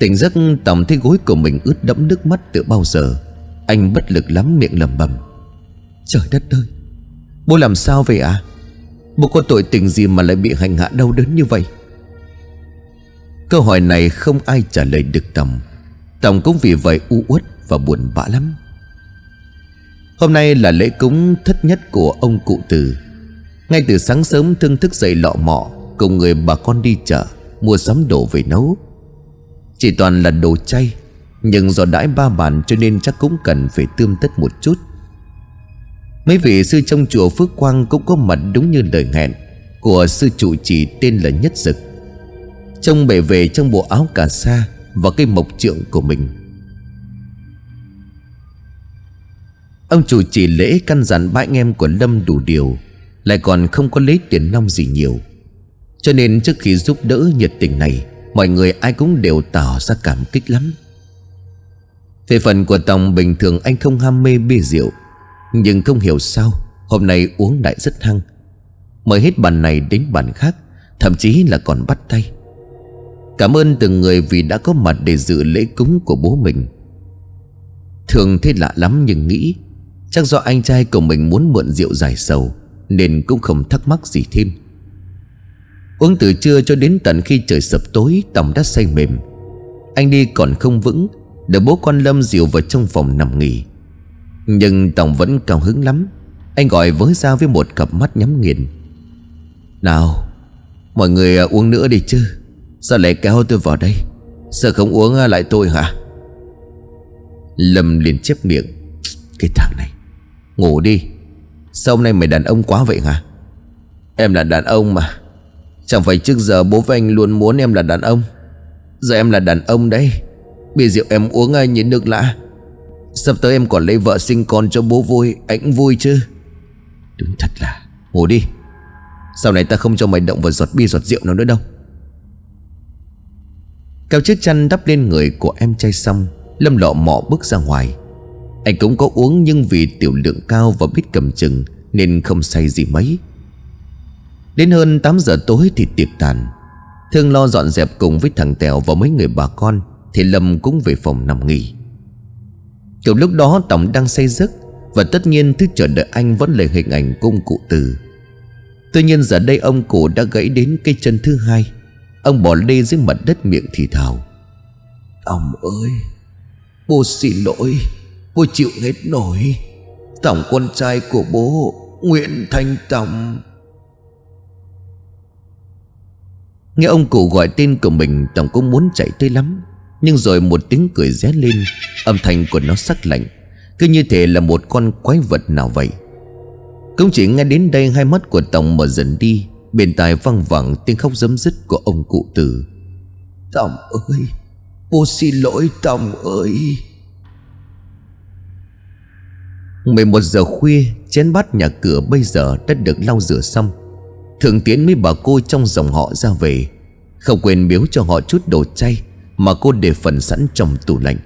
Tỉnh giấc Tòng thấy gối của mình ướt đẫm nước mắt từ bao giờ, Anh bất lực lắm miệng lẩm bẩm. Trời đất ơi, Bố làm sao vậy à Bố có tội tình gì mà lại bị hành hạ đau đớn như vậy? Câu hỏi này không ai trả lời được Tòng Tòng cũng vì vậy u uất và buồn bã lắm. Hôm nay là lễ cúng thất nhất của ông cụ từ. Ngay từ sáng sớm thương thức dậy lọ mọ, Cùng người bà con đi chợ, Mua sắm đồ về nấu chỉ toàn là đồ chay, Nhưng do đãi ba bàn cho nên chắc cũng cần phải tươm tất một chút. Mấy vị sư trong chùa Phước Quang cũng có mặt đúng như lời hẹn Của sư trụ trì tên là Nhất Dực. Trông bề về trong bộ áo cà sa Và cây mộc trượng của mình. Ông chủ trì lễ căn dặn ba anh em của Lâm đủ điều, Lại còn không có lấy tiền nong gì nhiều. Cho nên trước khi giúp đỡ nhiệt tình này Mọi người ai cũng đều tỏ ra cảm kích lắm. Về phần của Tòng, bình thường anh không ham mê bia rượu, Nhưng không hiểu sao, Hôm nay uống đại rất hăng. Mời hết bàn này đến bàn khác, Thậm chí là còn bắt tay. Cảm ơn từng người vì đã có mặt để dự lễ cúng của bố mình. Thường thế lạ lắm nhưng nghĩ, Chắc do anh trai của mình muốn mượn rượu giải sầu, Nên cũng không thắc mắc gì thêm. Uống từ trưa cho đến tận khi trời sập tối Tòng đã say mềm. Anh đi còn không vững được bố con Lâm dìu vào trong phòng nằm nghỉ. Nhưng Tòng vẫn cao hứng lắm. Anh gọi với ra với một cặp mắt nhắm nghiền. Nào, Mọi người uống nữa đi chứ. Sao lại kéo tôi vào đây? Sợ không uống lại tôi hả? Lâm liền chép miệng. Cái thằng này, Ngủ đi. Sao hôm nay mày đàn ông quá vậy hả? Em là đàn ông mà. Chẳng phải trước giờ bố với anh luôn muốn em là đàn ông. Giờ em là đàn ông đấy. Bia rượu em uống ai như nước lạ. Sắp tới em còn lấy vợ sinh con cho bố vui, Anh vui chứ. Đúng thật là, Ngủ đi. Sau này ta không cho mày động vào giọt bia giọt rượu nào nữa đâu. Kéo chiếc chăn đắp lên người của em trai xong, Lâm lọ mọ bước ra ngoài. Anh cũng có uống nhưng vì tiểu lượng cao và biết cầm chừng Nên không say gì mấy. Đến hơn 8 giờ tối thì tiệc tàn. Thương lo dọn dẹp cùng với thằng Tèo và mấy người bà con, Thì Lâm cũng về phòng nằm nghỉ. Kiểu lúc đó Tổng đang say giấc, Và tất nhiên thứ chờ đợi anh vẫn là hình ảnh cung cụ từ. Tuy nhiên giờ đây ông cụ đã gãy đến cây chân thứ hai. Ông bỏ lê dưới mặt đất miệng thì thào. Ông ơi, Bố xin lỗi, Bố chịu hết nổi. Tổng con trai của bố, Nguyễn Thanh Tổng Nghe ông cụ gọi tên của mình Tổng cũng muốn chạy tới lắm. Nhưng rồi một tiếng cười ré lên Âm thanh của nó sắc lạnh. Cứ như thể là một con quái vật nào vậy. Cũng chỉ nghe đến đây Hai mắt của Tổng mở dần đi. Bên tai văng vẳng tiếng khóc dấm dứt của ông cụ tử. Tổng ơi Bố xin lỗi Tổng ơi. 11 giờ khuya Chén bát nhà cửa bây giờ đã được lau rửa xong Thường tiến mấy bà cô trong dòng họ ra về. Không quên biếu cho họ chút đồ chay Mà cô để phần sẵn trong tủ lạnh.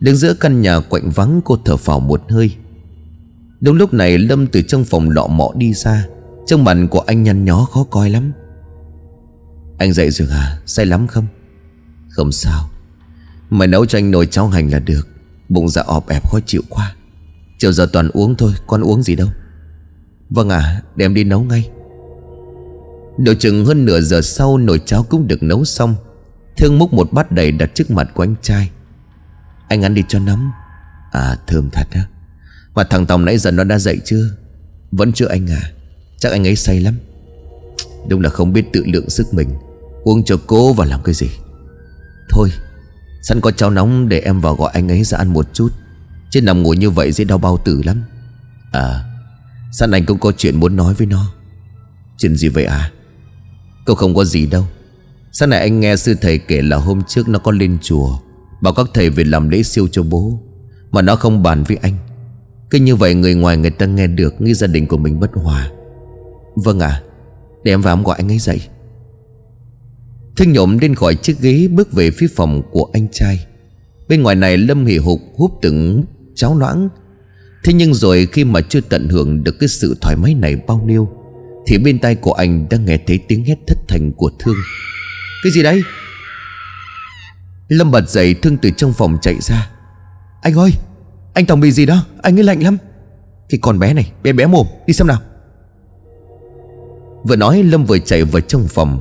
Đứng giữa căn nhà quạnh vắng, cô thở phào một hơi. Đúng lúc này, Lâm từ trong phòng lọ mọ đi ra. Trong mặt của anh nhăn nhó khó coi lắm. Anh dậy rồi à? Say lắm không? Không sao. Mày nấu cho anh nồi cháo hành là được. Bụng dạ ọp ẹp khó chịu quá. Chiều giờ toàn uống thôi, Con uống gì đâu. Vâng à đem đi nấu ngay. Độ chừng hơn nửa giờ sau Nồi cháo cũng được nấu xong. Thương múc một bát đầy đặt trước mặt của anh trai. Anh ăn đi cho nóng. À thơm thật á. Mà thằng Tòng nãy giờ nó đã dậy chưa? Vẫn chưa anh à? Chắc anh ấy say lắm. Đúng là không biết tự lượng sức mình. Uống cho cố và làm cái gì? Thôi, Sẵn có cháo nóng để em vào gọi anh ấy ra ăn một chút. Chứ nằm ngủ như vậy dễ đau bao tử lắm. À Sẵn anh cũng có chuyện muốn nói với nó. Chuyện gì vậy à? Cậu không có gì đâu. Sáng nay anh nghe sư thầy kể là hôm trước nó có lên chùa Bảo các thầy về làm lễ siêu cho bố Mà nó không bàn với anh. Cứ như vậy người ngoài người ta nghe được Nghĩ gia đình của mình bất hòa. Vâng ạ à, Để em vào em gọi anh ấy dậy. Thương nhộm lên khỏi chiếc ghế Bước về phía phòng của anh trai. Bên ngoài này Lâm hì hục húp từng cháo loãng. Thế nhưng rồi khi mà chưa tận hưởng được cái sự thoải mái này bao nhiêu thì bên tai của anh đang nghe thấy tiếng hét thất thành của Thương. Cái gì đấy? Lâm bật dậy, Thương từ trong phòng chạy ra. Anh ơi, Anh Tòng bị gì đó? Anh ấy lạnh lắm. Cái con bé này, Bé bé mồm, Đi xem nào. Vừa nói, Lâm vừa chạy vào trong phòng.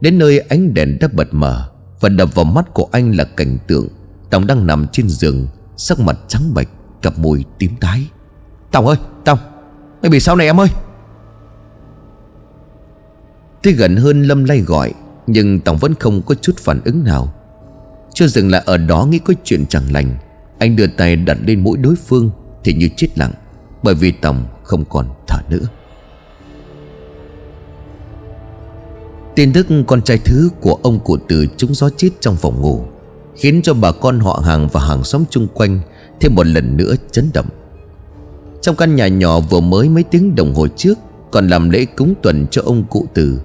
Đến nơi, ánh đèn đã bật mở Và đập vào mắt của anh là cảnh tượng. Tòng đang nằm trên giường, Sắc mặt trắng bệch, Cặp môi tím tái. Tòng ơi, Tòng, Mày bị sao này em ơi? Tới gần hơn Lâm lay gọi, Nhưng Tòng vẫn không có chút phản ứng nào. Chưa dừng lại ở đó nghĩ có chuyện chẳng lành, Anh đưa tay đặt lên mũi đối phương Thì như chết lặng, Bởi vì Tòng không còn thở nữa. Tin tức con trai thứ của ông cụ tử trúng gió chết trong phòng ngủ, Khiến cho bà con, họ hàng và hàng xóm chung quanh Thêm một lần nữa chấn động. Trong căn nhà nhỏ vừa mới mấy tiếng đồng hồ trước Còn làm lễ cúng tuần cho ông cụ tử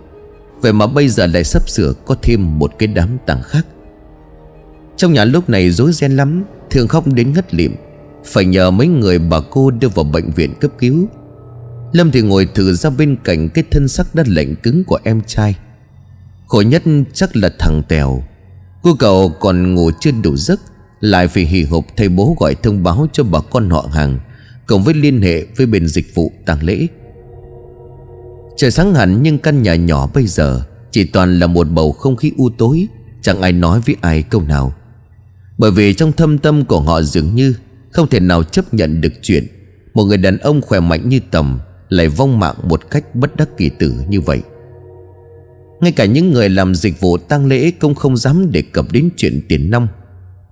Vậy mà bây giờ lại sắp sửa có thêm một cái đám tang khác. Trong nhà lúc này rối ren lắm, Thường khóc đến ngất lịm. Phải nhờ mấy người bà cô đưa vào bệnh viện cấp cứu. Lâm thì ngồi thử ra bên cạnh cái thân sắc đã lạnh cứng của em trai. Khổ nhất chắc là thằng Tèo. Cô cậu còn ngủ chưa đủ giấc, Lại phải hì hục thầy bố gọi thông báo cho bà con họ hàng, Cộng với liên hệ với bên dịch vụ tang lễ. Trời sáng hẳn nhưng căn nhà nhỏ bây giờ Chỉ toàn là một bầu không khí u tối, Chẳng ai nói với ai câu nào. Bởi vì trong thâm tâm của họ dường như Không thể nào chấp nhận được chuyện Một người đàn ông khỏe mạnh như tầm Lại vong mạng một cách bất đắc kỳ tử như vậy. Ngay cả những người làm dịch vụ tang lễ Cũng không dám đề cập đến chuyện tiền nong.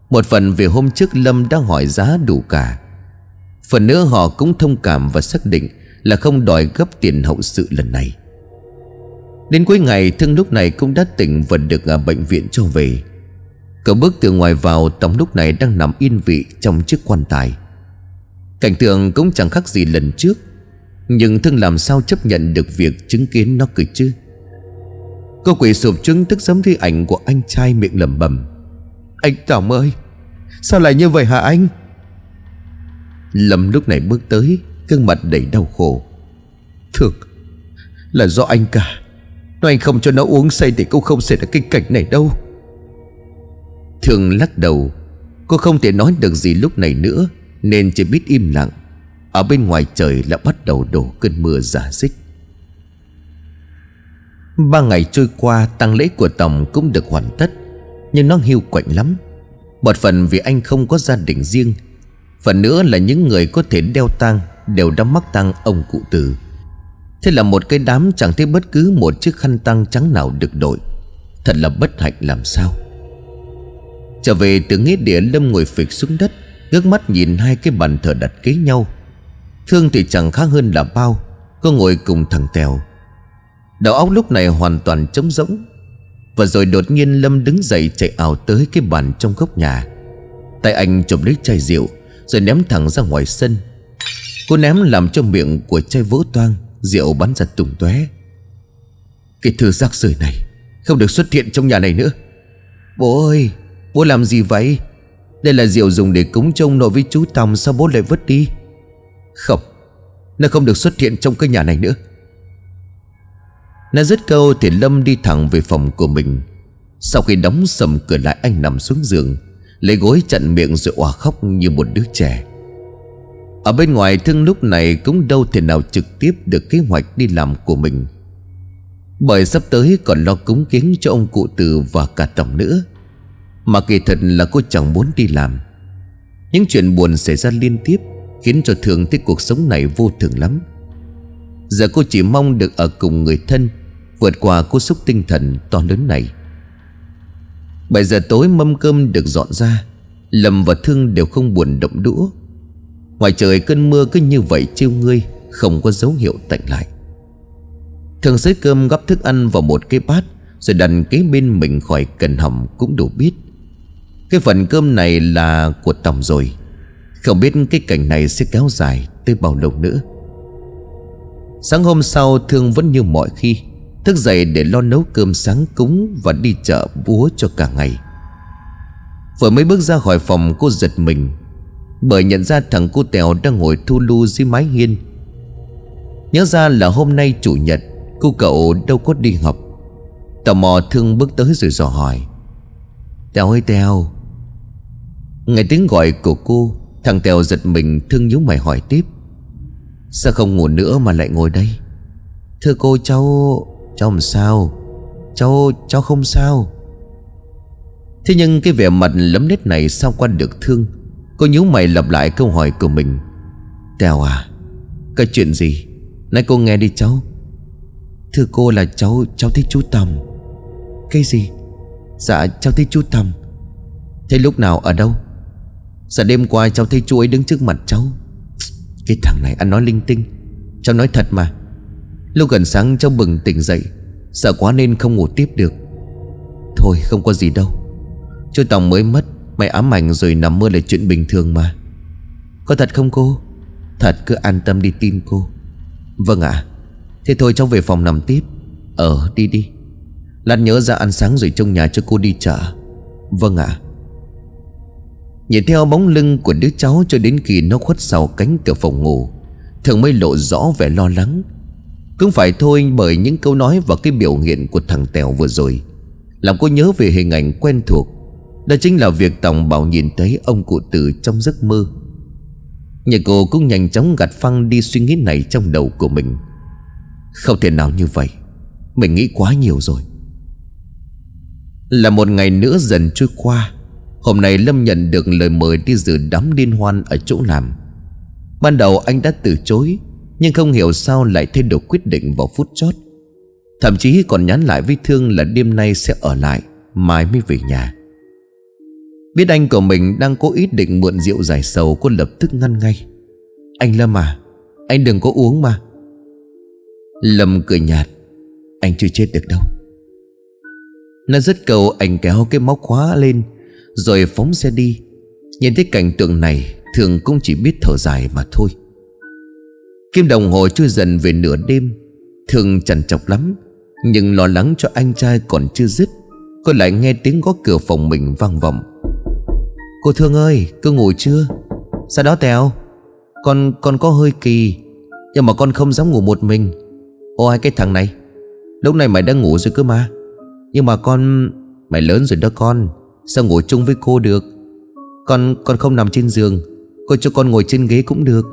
Một phần vì hôm trước Lâm đã hỏi giá đủ cả. Phần nữa họ cũng thông cảm và xác định là không đòi gấp tiền hậu sự lần này. Đến cuối ngày Thương lúc này cũng đã tỉnh Và được ở bệnh viện cho về. Cậu bước từ ngoài vào Tổng lúc này đang nằm yên vị Trong chiếc quan tài. Cảnh tượng cũng chẳng khác gì lần trước Nhưng Thương làm sao chấp nhận được việc chứng kiến nó cười chứ? Cô quỷ sụp trứng tức giống thi ảnh của anh trai miệng lẩm bẩm. Anh Tòng ơi Sao lại như vậy hả anh? Lâm lúc này bước tới Gương mặt đầy đau khổ. Thương Là do anh cả. Nếu anh không cho nó uống say Thì cũng không xảy ra cái cảnh này đâu. Thương lắc đầu. Cô không thể nói được gì lúc này nữa, Nên chỉ biết im lặng. Ở bên ngoài trời đã bắt đầu đổ cơn mưa giả dích. Ba ngày trôi qua, tang lễ của Tổng cũng được hoàn tất, Nhưng nó hiu quạnh lắm. Một phần vì anh không có gia đình riêng, Phần nữa là những người có thể đeo tang. Đều đã mắc tăng ông cụ tử. Thế là một cái đám chẳng thấy bất cứ một chiếc khăn tăng trắng nào được đội. Thật là bất hạnh làm sao? Trở về từ nghĩa địa Lâm ngồi phịch xuống đất, Ngước mắt nhìn hai cái bàn thờ đặt kế nhau. Thương thì chẳng khác hơn là bao Cô ngồi cùng thằng Tèo. Đầu óc lúc này hoàn toàn trống rỗng, Và rồi đột nhiên Lâm đứng dậy chạy ảo tới cái bàn trong góc nhà. Tay anh chụp lấy chai rượu, Rồi ném thẳng ra ngoài sân. Cô ném làm cho miệng của chai vỡ toang, Rượu bắn giật tung tóe. Cái thứ rác rưởi này Không được xuất hiện trong nhà này nữa. Bố ơi, Bố làm gì vậy? Đây là rượu dùng để cúng trông nội với chú Tòng, Sao bố lại vứt đi? Không, Nó không được xuất hiện trong cái nhà này nữa. Nó dứt câu thì Lâm đi thẳng về phòng của mình. Sau khi đóng sầm cửa lại, anh nằm xuống giường, Lấy gối chặn miệng rồi òa khóc như một đứa trẻ. Ở bên ngoài thương lúc này cũng đâu thể nào trực tiếp được kế hoạch đi làm của mình. Bởi sắp tới còn lo cúng kiến cho ông cụ tử và cả tổng nữa mà kỳ thật là cô chẳng muốn đi làm. Những chuyện buồn xảy ra liên tiếp Khiến cho thường thấy cuộc sống này vô thường lắm. Giờ cô chỉ mong được ở cùng người thân, Vượt qua cú xúc tinh thần to lớn này. 7 giờ tối mâm cơm được dọn ra, Lâm và Thương đều không buồn động đũa. Ngoài trời cơn mưa cứ như vậy chiêu ngươi, Không có dấu hiệu tạnh lại. Thường xới cơm gắp thức ăn vào một cái bát, Rồi đặt kế bên mình khỏi cần hầm cũng đủ biết. Cái phần cơm này là của Tổng rồi. Không biết cái cảnh này sẽ kéo dài Tới bao lâu nữa. Sáng hôm sau, Thương vẫn như mọi khi, Thức dậy để lo nấu cơm sáng cúng Và đi chợ búa cho cả ngày. Vừa mới bước ra khỏi phòng, cô giật mình bởi nhận ra thằng cô Tèo đang ngồi thu lu dưới mái hiên. Nhớ ra là hôm nay chủ nhật, Cô cậu đâu có đi học. Tò mò Thương bước tới rồi dò hỏi. Tèo ơi, Tèo. Nghe tiếng gọi của cô, Thằng Tèo giật mình thương nhíu mày hỏi tiếp. Sao không ngủ nữa mà lại ngồi đây? Thưa cô, cháu Cháu làm sao? Cháu cháu không sao. Thế nhưng cái vẻ mặt lấm nét này Sao qua được thương? Cô nhíu mày lặp lại câu hỏi của mình. Tèo à Cái chuyện gì? Nói cô nghe đi cháu. Thưa cô là cháu Cháu thích chú Tầm Cái gì? Dạ cháu thích chú Tầm Thế lúc nào ở đâu? Dạ đêm qua cháu thấy chú ấy đứng trước mặt cháu. Cái thằng này ăn nói linh tinh. Cháu nói thật mà. Lúc gần sáng cháu bừng tỉnh dậy. Sợ quá nên không ngủ tiếp được. Thôi, không có gì đâu. Chú Tòng mới mất. Mày ám ảnh rồi nằm mơ là chuyện bình thường mà. Có thật không cô? Thật cứ an tâm đi tin cô. Vâng ạ. Thế thôi cháu về phòng nằm tiếp. Ờ đi đi. Lát nhớ ra ăn sáng rồi trong nhà cho cô đi chợ. Vâng ạ. Nhìn theo bóng lưng của đứa cháu cho đến khi nó khuất sau cánh cửa phòng ngủ, Thường mới lộ rõ vẻ lo lắng. Cũng phải thôi bởi những câu nói và cái biểu hiện của thằng Tèo vừa rồi, Làm cô nhớ về hình ảnh quen thuộc đó chính là việc Tòng Bảo nhìn thấy ông cụ tử trong giấc mơ. Nhà cô cũng nhanh chóng gạt phăng đi suy nghĩ này trong đầu của mình. Không thể nào như vậy. Mình nghĩ quá nhiều rồi. Là một ngày nữa dần trôi qua, Hôm nay Lâm nhận được lời mời đi dự đám liên hoan ở chỗ làm. Ban đầu anh đã từ chối, Nhưng không hiểu sao lại thay đổi quyết định vào phút chót. Thậm chí còn nhắn lại với Thương là đêm nay sẽ ở lại, Mai mới về nhà. Biết anh của mình đang có ý định mượn rượu giải sầu Cô lập tức ngăn ngay. Anh Lâm à Anh đừng có uống mà. Lâm cười nhạt, Anh chưa chết được đâu. Nó rất cầu anh kéo cái móc khóa lên, rồi phóng xe đi. Nhìn thấy cảnh tượng này, Thường cũng chỉ biết thở dài mà thôi. Kim đồng hồ trôi dần về nửa đêm, Thường chẳng chọc lắm, Nhưng lo lắng cho anh trai còn chưa dứt, Cô lại nghe tiếng gõ cửa phòng mình vang vọng. Cô Thương ơi Cô ngủ chưa? Sao đó Tèo? Con con có hơi kỳ, Nhưng mà con không dám ngủ một mình. Ô, hai cái thằng này, Lúc này mày đang ngủ rồi cơ mà. Nhưng mà con, Mày lớn rồi đó con, Sao ngủ chung với cô được? Con con không nằm trên giường, Cô cho con ngồi trên ghế cũng được.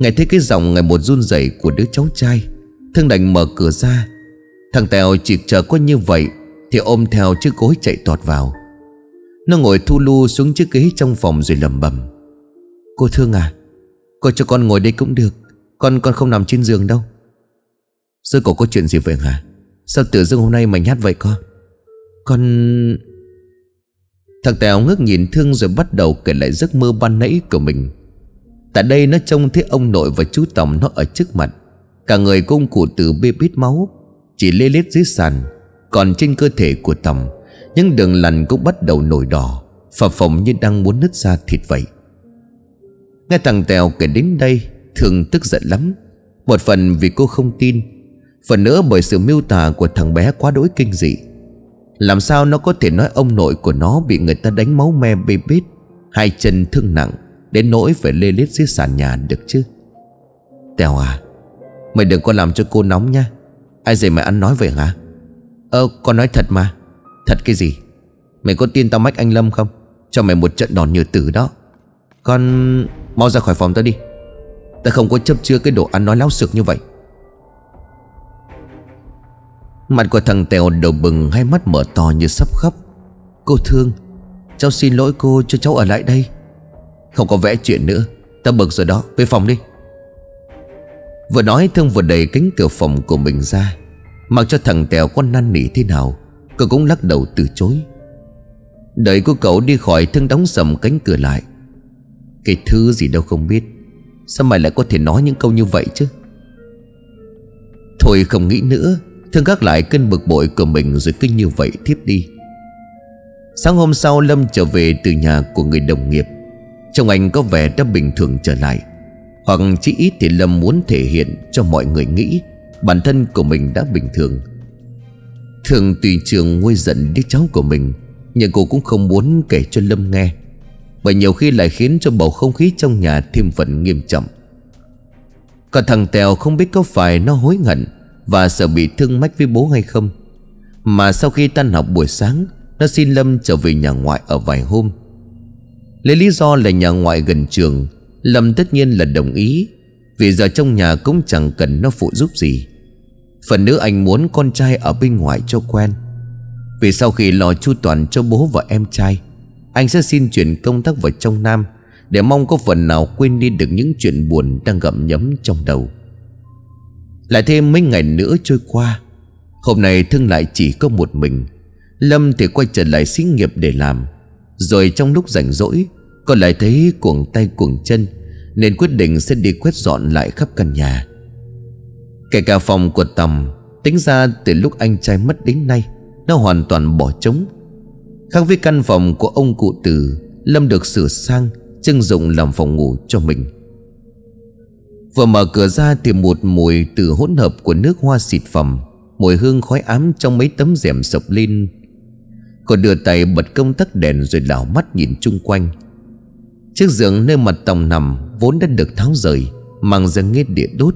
Nghe thấy cái giọng ngày một run rẩy của đứa cháu trai, Thương đành mở cửa ra. Thằng Tèo chỉ chờ có như vậy Thì ôm theo chiếc gối chạy tọt vào. Nó ngồi thu lu xuống chiếc ghế trong phòng rồi lầm bầm Cô Thương à Cô cho con ngồi đây cũng được, Con con không nằm trên giường đâu. Sư cổ có chuyện gì vậy hả? Sao tự dưng hôm nay mày nhát vậy con? Con Thằng Tèo ngước nhìn Thương rồi bắt đầu kể lại giấc mơ ban nãy của mình. Tại đây nó trông thấy ông nội và chú Tòng nó ở trước mặt. Cả người công cụ từ bê bít máu, Chỉ lê lết dưới sàn, Còn trên cơ thể của Tòng. Những đường lằn cũng bắt đầu nổi đỏ Phập phồng như đang muốn nứt ra thịt vậy. Nghe thằng Tèo kể đến đây Thường tức giận lắm. Một phần vì cô không tin, Phần nữa bởi sự miêu tả của thằng bé quá đỗi kinh dị. Làm sao nó có thể nói ông nội của nó Bị người ta đánh máu me bê bít Hai chân thương nặng, Đến nỗi phải lê lết dưới sàn nhà được chứ? Tèo à Mày đừng có làm cho cô nóng nha. Ai dạy mày ăn nói vậy hả? Ơ con nói thật mà. Thật cái gì? Mày có tin tao mách anh Lâm không? Cho mày một trận đòn như tử đó. Con mau ra khỏi phòng tao đi. Tao không có chấp chứa cái đồ ăn nói láo sược như vậy. Mặt của thằng Tèo đầu bừng, Hai mắt mở to như sắp khóc. Cô thương, Cháu xin lỗi cô cho cháu ở lại đây. Không có vẽ chuyện nữa. Tao bực rồi đó. Về phòng đi. Vừa nói Thương vừa đẩy cánh cửa phòng của mình ra. Mặc cho thằng Tèo con năn nỉ thế nào Cậu cũng lắc đầu từ chối. Đợi cô cậu đi khỏi Thương đóng sầm cánh cửa lại. Cái thứ gì đâu không biết. Sao mày lại có thể nói những câu như vậy chứ? Thôi không nghĩ nữa, Thương gác lại cơn bực bội của mình Rồi cứ như vậy tiếp đi. Sáng hôm sau Lâm trở về từ nhà của người đồng nghiệp. Trông anh có vẻ đã bình thường trở lại. Hoặc chỉ ít thì Lâm muốn thể hiện cho mọi người nghĩ Bản thân của mình đã bình thường. Thường tùy trường nguôi giận đứa cháu của mình, Nhưng cô cũng không muốn kể cho Lâm nghe. Bởi nhiều khi lại khiến cho bầu không khí trong nhà thêm phần nghiêm trọng. Còn thằng Tèo không biết có phải nó hối hận Và sợ bị thương mách với bố hay không. Mà sau khi tan học buổi sáng, Nó xin Lâm trở về nhà ngoại ở vài hôm. Lấy lý do là nhà ngoại gần trường, Lâm tất nhiên là đồng ý, Vì giờ trong nhà cũng chẳng cần nó phụ giúp gì. Phần nữa anh muốn con trai ở bên ngoài cho quen. Vì sau khi lo chu toàn cho bố và em trai, Anh sẽ xin chuyển công tác vào trong Nam Để mong có phần nào quên đi được những chuyện buồn đang gặm nhấm trong đầu. Lại thêm mấy ngày nữa trôi qua, Hôm nay Thương lại chỉ có một mình. Lâm thì quay trở lại xí nghiệp để làm, Rồi trong lúc rảnh rỗi, còn lại thấy cuồng tay cuồng chân, Nên quyết định sẽ đi quét dọn lại khắp căn nhà. Kể cả phòng của Tầm, Tính ra từ lúc anh trai mất đến nay, Nó hoàn toàn bỏ trống. Khác với căn phòng của ông cụ Từ, Lâm được sửa sang, Trưng dụng làm phòng ngủ cho mình. Vừa mở cửa ra thì một mùi từ hỗn hợp của nước hoa xịt phẩm Mùi hương khói ám trong mấy tấm rèm sập lên. Cô đưa tay bật công tắc đèn rồi đảo mắt nhìn chung quanh. Chiếc giường nơi mặt tòng nằm Vốn đã được tháo rời, Mang ra nghe địa đốt.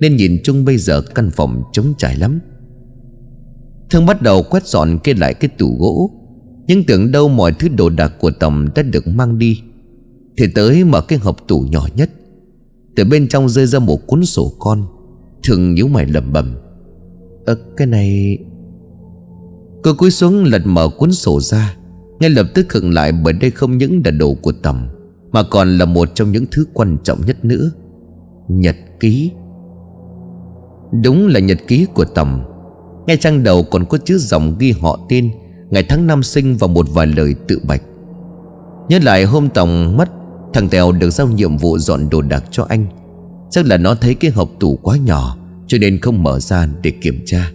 Nên nhìn chung bây giờ căn phòng trống trải lắm. Thương bắt đầu quét dọn kê lại cái tủ gỗ. Nhưng tưởng đâu mọi thứ đồ đạc của tầm đã được mang đi. Thì tới mở cái hộp tủ nhỏ nhất. Từ bên trong rơi ra một cuốn sổ con. Thường nhíu mày lẩm bẩm. Ơ, cái này Cô cúi xuống lật mở cuốn sổ ra. Ngay lập tức khựng lại bởi đây không những là đồ của Tầm Mà còn là một trong những thứ quan trọng nhất nữa. Nhật ký. Đúng là nhật ký của Tầm. Ngay trang đầu còn có chữ dòng ghi họ tên, Ngày tháng năm sinh và một vài lời tự bạch. Nhớ lại hôm Tòng mất, Thằng Tèo được giao nhiệm vụ dọn đồ đạc cho anh. Chắc là nó thấy cái hộp tủ quá nhỏ, Cho nên không mở ra để kiểm tra.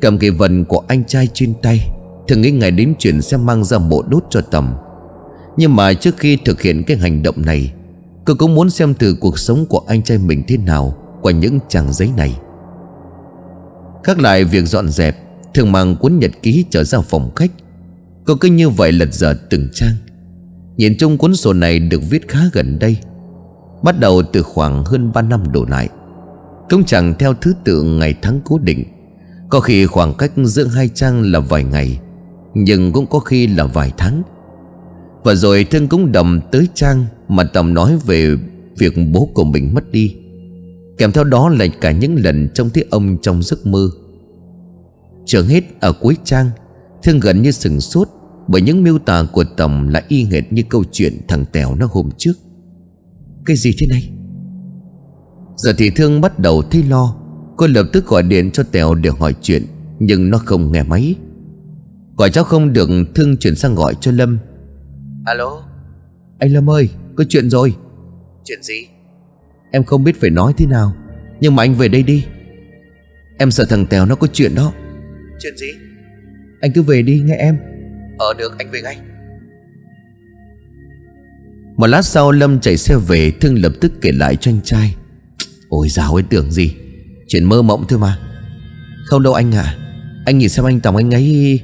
Cầm cái vần của anh trai trên tay Thường nghĩ ngày đến chuyện sẽ mang ra mộ đốt cho Tầm. Nhưng mà trước khi thực hiện cái hành động này, Cô cũng muốn xem thử cuộc sống của anh trai mình thế nào. Qua những trang giấy này. Khác lại, việc dọn dẹp, Thường mang cuốn nhật ký trở ra phòng khách. Cô cứ như vậy lật dở từng trang. Nhìn chung cuốn sổ này được viết khá gần đây. Bắt đầu từ khoảng hơn 3 năm đổ lại. Cũng chẳng theo thứ tự ngày tháng cố định. Có khi khoảng cách giữa hai trang là vài ngày, Nhưng cũng có khi là vài tháng. Và rồi Thương cũng đầm tới trang Mà Tầm nói về việc bố của mình mất đi. Kèm theo đó là cả những lần trông thấy ông trong giấc mơ. Trường hết ở cuối trang Thương gần như sừng sốt Bởi những miêu tả của Tầm là y hệt như câu chuyện thằng Tèo nó hôm trước. Cái gì thế này? Giờ thì Thương bắt đầu thấy lo Cô lập tức gọi điện cho Tèo để hỏi chuyện Nhưng nó không nghe máy. Gọi cháu không được Thương chuyển sang gọi cho Lâm. Alo? Anh Lâm ơi có chuyện rồi. Chuyện gì Em không biết phải nói thế nào. Nhưng mà anh về đây đi. Em sợ thằng Tèo nó có chuyện đó. Chuyện gì? Anh cứ về đi nghe em. Ờ được anh về ngay. Một lát sau Lâm chạy xe về Thương lập tức kể lại cho anh trai. Ôi dào ấy tưởng gì. Chuyện mơ mộng thôi mà. Không đâu anh à Anh nhìn xem anh Tòng anh ấy.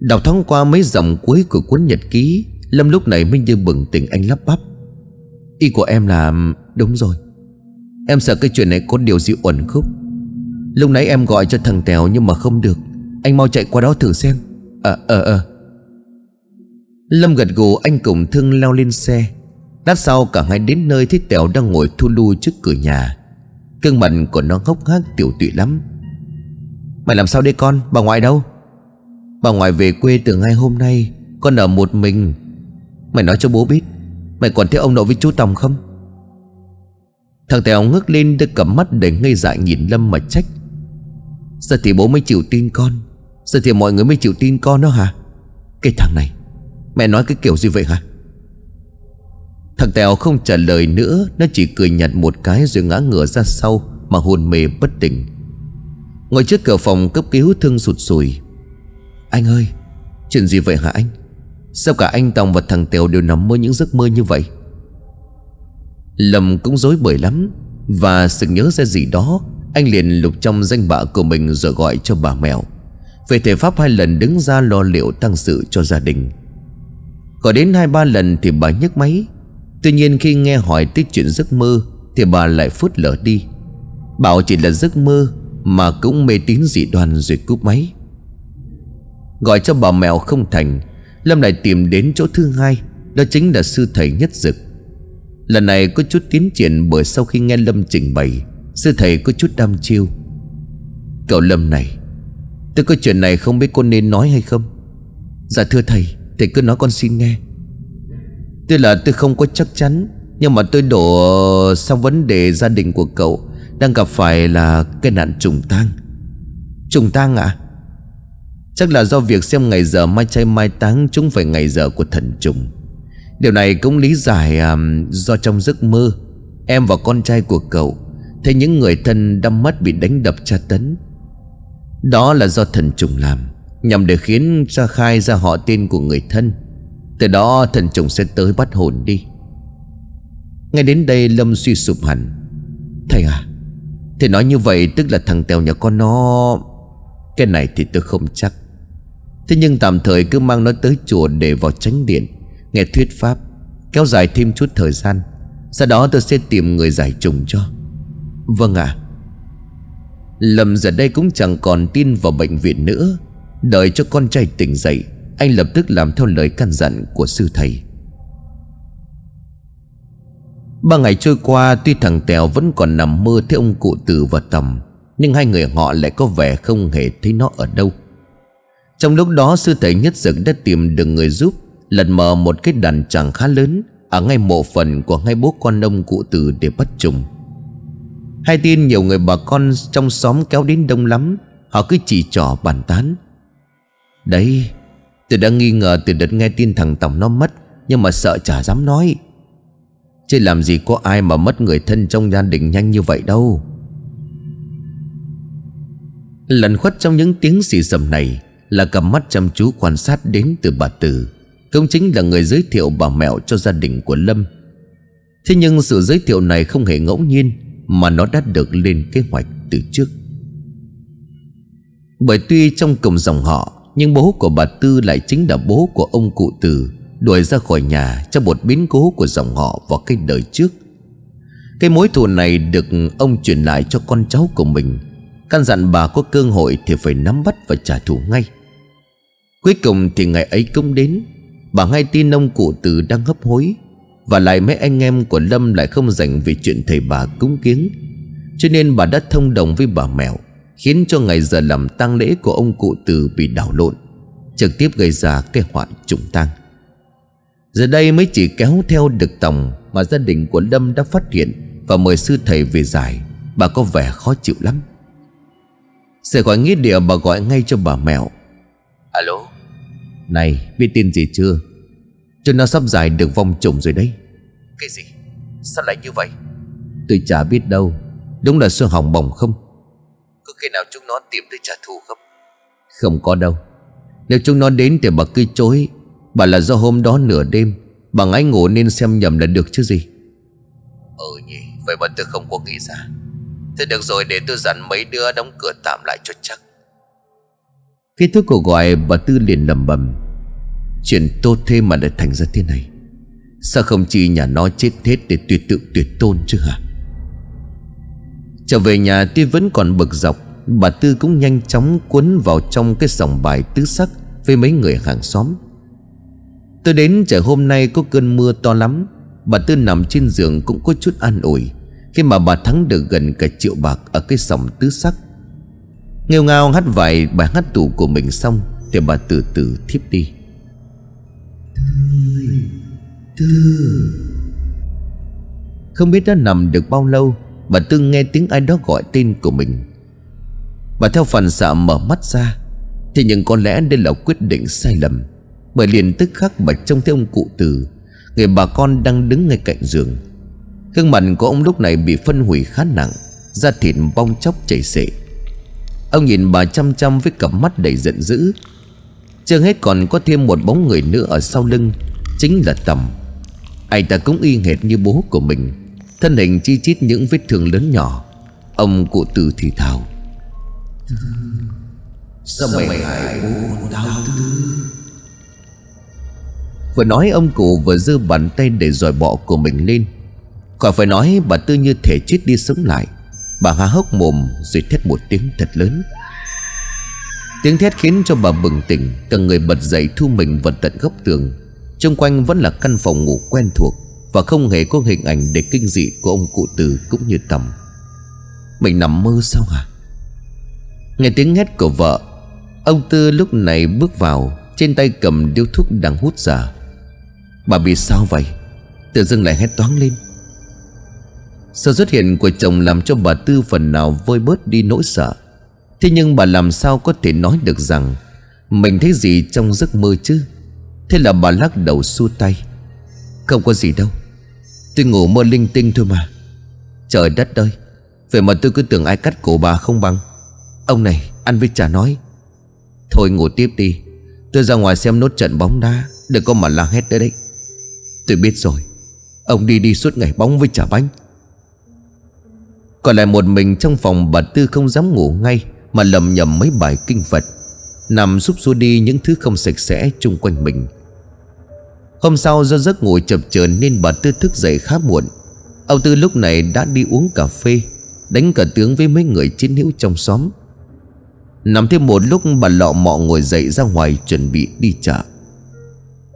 Đọc thoáng qua mấy dòng cuối của cuốn nhật ký Lâm lúc này mới như bừng tỉnh anh lắp bắp Ý của em là Đúng rồi. Em sợ cái chuyện này có điều gì uẩn khúc. Lúc nãy em gọi cho thằng Tèo nhưng mà không được. Anh mau chạy qua đó thử xem. Ờ ờ ờ. Lâm gật gù, anh cùng Thương leo lên xe. Lát sau cả hai đến nơi thấy Tèo đang ngồi thu lu trước cửa nhà. Cương mặt của nó hốc hác tiểu tụy lắm. Mày làm sao đây con? Bà ngoại đâu? Bà ngoại về quê từ ngày hôm nay, Con ở một mình. Mày nói cho bố biết. Mày còn thấy ông nội với chú Tòng không? Thằng Tèo ngước lên đưa cầm mắt để ngây dại nhìn Lâm mà trách. Giờ thì bố mới chịu tin con. Giờ thì mọi người mới chịu tin con đó hả? Cái thằng này, Mẹ nói cái kiểu gì vậy hả? Thằng Tèo không trả lời nữa, Nó chỉ cười nhạt một cái rồi ngã ngửa ra sau Mà hôn mê bất tỉnh. Ngồi trước cửa phòng cấp cứu thương sụt sùi. Anh ơi, Chuyện gì vậy hả anh? Sao cả anh Tòng và thằng Tèo đều nằm mơ những giấc mơ như vậy? Lâm cũng dối bời lắm, Và sự nhớ ra gì đó, Anh liền lục trong danh bạ của mình rồi gọi cho bà mèo. Về thể pháp hai lần đứng ra lo liệu tăng sự cho gia đình. Gọi đến hai ba lần thì bà nhấc máy. Tuy nhiên khi nghe hỏi tới chuyện giấc mơ, Thì bà lại phút lờ đi. Bảo chỉ là giấc mơ Mà cũng mê tín dị đoan rồi cúp máy. Gọi cho bà mèo không thành Lâm lại tìm đến chỗ thứ hai, Đó chính là sư thầy nhất dực. Lần này có chút tiến triển Bởi sau khi nghe Lâm trình bày, Sư thầy có chút đam chiêu. Cậu Lâm này, Tôi có chuyện này không biết con nên nói hay không? Dạ thưa thầy Thầy cứ nói con xin nghe. Tuy là tôi không có chắc chắn, Nhưng mà tôi đổ sang vấn đề gia đình của cậu, Đang gặp phải là cái nạn trùng tang. Trùng tang à? Chắc là do việc xem ngày giờ mai chay mai táng Chúng phải ngày giờ của thần trùng. Điều này cũng lý giải à, do trong giấc mơ Em và con trai của cậu Thấy những người thân đâm mắt bị đánh đập tra tấn. Đó là do thần trùng làm Nhằm để khiến cha khai ra họ tên của người thân. Từ đó thần trùng sẽ tới bắt hồn đi. Ngay đến đây Lâm suy sụp hẳn. Thầy à Thầy nói như vậy tức là thằng Tèo nhà con nó. Cái này thì tôi không chắc. Thế nhưng tạm thời cứ mang nó tới chùa để vào tránh điện, Nghe thuyết pháp, Kéo dài thêm chút thời gian. Sau đó tôi sẽ tìm người giải trùng cho. Vâng ạ. À. Lâm giờ đây cũng chẳng còn tin vào bệnh viện nữa. Đợi cho con trai tỉnh dậy, Anh lập tức làm theo lời căn dặn của sư thầy. Ba ngày trôi qua, Tuy thằng Tèo vẫn còn nằm mơ Thấy ông cụ tử và tầm, Nhưng hai người họ lại có vẻ không hề thấy nó ở đâu. Trong lúc đó, sư thầy nhất dực đã tìm được người giúp Lần mở một cái đàn chẳng khá lớn Ở ngay mộ phần của hai bố con ông cụ tử để bắt trùng. Hai tin nhiều người bà con trong xóm kéo đến đông lắm, Họ cứ chỉ trỏ bàn tán. Đấy, Tôi đã nghi ngờ từ đợt nghe tin thằng Tổng nó mất, Nhưng mà sợ chả dám nói. Chứ làm gì có ai mà mất người thân trong gia đình nhanh như vậy đâu. Lần khuất trong những tiếng xì sầm này là cầm mắt chăm chú quan sát đến từ bà Tử công chính là người giới thiệu bà mẹo cho gia đình của Lâm. Thế nhưng sự giới thiệu này không hề ngẫu nhiên, Mà nó đã được lên kế hoạch từ trước. Bởi tuy trong cùng dòng họ, Nhưng bố của bà Tư lại chính là bố của ông cụ Từ, Đuổi ra khỏi nhà cho một biến cố của dòng họ vào cái đời trước. Cái mối thù này được ông truyền lại cho con cháu của mình. Căn dặn bà có cơ hội thì phải nắm bắt và trả thù ngay. Cuối cùng thì ngày ấy cũng đến, Bà hay tin ông cụ tử đang hấp hối, Và lại mấy anh em của Lâm lại không dành về chuyện thầy bà cúng kiến Cho nên bà đã thông đồng với bà mèo Khiến cho ngày giờ làm tang lễ của ông cụ tử bị đảo lộn, Trực tiếp gây ra cái họa trùng tang. Giờ đây mới chỉ kéo theo được tòng Mà gia đình của Lâm đã phát hiện Và mời sư thầy về giải, Bà có vẻ khó chịu lắm. Sẽ gọi nghĩa địa bà gọi ngay cho bà mèo Alo? Này biết tin gì chưa? Cho nó sắp giải được vong trùng rồi đấy. Cái gì? Sao lại như vậy? Tôi chả biết đâu. Đúng là xương hỏng bỏng không? Có khi nào chúng nó tìm tới trả thù không? Không có đâu. Nếu chúng nó đến thì bà cứ chối. Bà là do hôm đó nửa đêm Bà ngáy ngủ nên xem nhầm là được chứ gì. Ừ nhỉ Vậy mà tôi không có nghĩ ra. Thế được rồi để tôi dặn mấy đứa đóng cửa tạm lại cho chắc Kết thúc cuộc gọi bà Tư liền lầm bầm Chuyện tốt thế mà lại thành ra thế này, Sao không chỉ nhà nó chết hết để tuyệt tự tuyệt tôn chứ hả? Trở về nhà tuy vẫn còn bực dọc, Bà Tư cũng nhanh chóng cuốn vào trong cái sòng bài tứ sắc Với mấy người hàng xóm. Tôi đến trời hôm nay có cơn mưa to lắm, Bà Tư nằm trên giường cũng có chút an ủi, Khi mà bà thắng được gần cả triệu bạc Ở cái sòng tứ sắc. Nghêu ngao hát vài bài hát tủ của mình xong, Thì bà từ từ thiếp đi. Không biết đã nằm được bao lâu, Bà Tư nghe tiếng ai đó gọi tên của mình. Bà theo phần xạ mở mắt ra, Thì nhưng có lẽ đây là quyết định sai lầm, Bởi liền tức khắc bà trông thấy ông cụ tử Người bà con đang đứng ngay cạnh giường. Gương mặt của ông lúc này bị phân hủy khá nặng, Da thịt bong chóc chảy xệ. Ông nhìn bà chăm chăm với cặp mắt đầy giận dữ. Chưa hết còn có thêm một bóng người nữa ở sau lưng Chính là Tầm. Anh ta cũng y hệt như bố của mình Thân hình chi chít những vết thương lớn nhỏ. Ông cụ tử thì thào. Sao mày hại bố tao tư Vừa nói ông cụ vừa giơ bàn tay để dòi bọ của mình lên. Khỏi phải nói bà Tư như thể chết đi sống lại Bà há hốc mồm rồi thét một tiếng thật lớn. Tiếng thét khiến cho bà bừng tỉnh, Cả người bật dậy thu mình vào tận góc tường. Trung quanh vẫn là căn phòng ngủ quen thuộc Và không hề có hình ảnh để kinh dị của ông cụ tử cũng như tầm. Mình nằm mơ sao hả? Nghe tiếng hét của vợ, Ông Tư lúc này bước vào, Trên tay cầm điếu thuốc đang hút giả Bà bị sao vậy? Tự dưng lại hét toáng lên sự xuất hiện của chồng làm cho bà Tư phần nào vơi bớt đi nỗi sợ. Thế nhưng bà làm sao có thể nói được rằng, Mình thấy gì trong giấc mơ chứ? Thế là bà lắc đầu xua tay. Không có gì đâu. Tôi ngủ mơ linh tinh thôi mà. Trời đất ơi, Vậy mà tôi cứ tưởng ai cắt cổ bà không bằng. Ông này, ăn với trà nói. Thôi ngủ tiếp đi. Tôi ra ngoài xem nốt trận bóng đá. Đừng có mà la hét nữa đấy. Tôi biết rồi. Ông đi đi suốt ngày bóng với trà bánh còn lại một mình trong phòng bà Tư không dám ngủ ngay, Mà lầm nhầm mấy bài kinh Phật. Nằm giúp xua đi những thứ không sạch sẽ chung quanh mình. Hôm sau do giấc ngủ chập chờn nên bà Tư thức dậy khá muộn. Ông Tư lúc này đã đi uống cà phê, Đánh cả tướng với mấy người chiến hữu trong xóm. Nằm thêm một lúc bà lọ mọ ngồi dậy ra ngoài chuẩn bị đi chợ.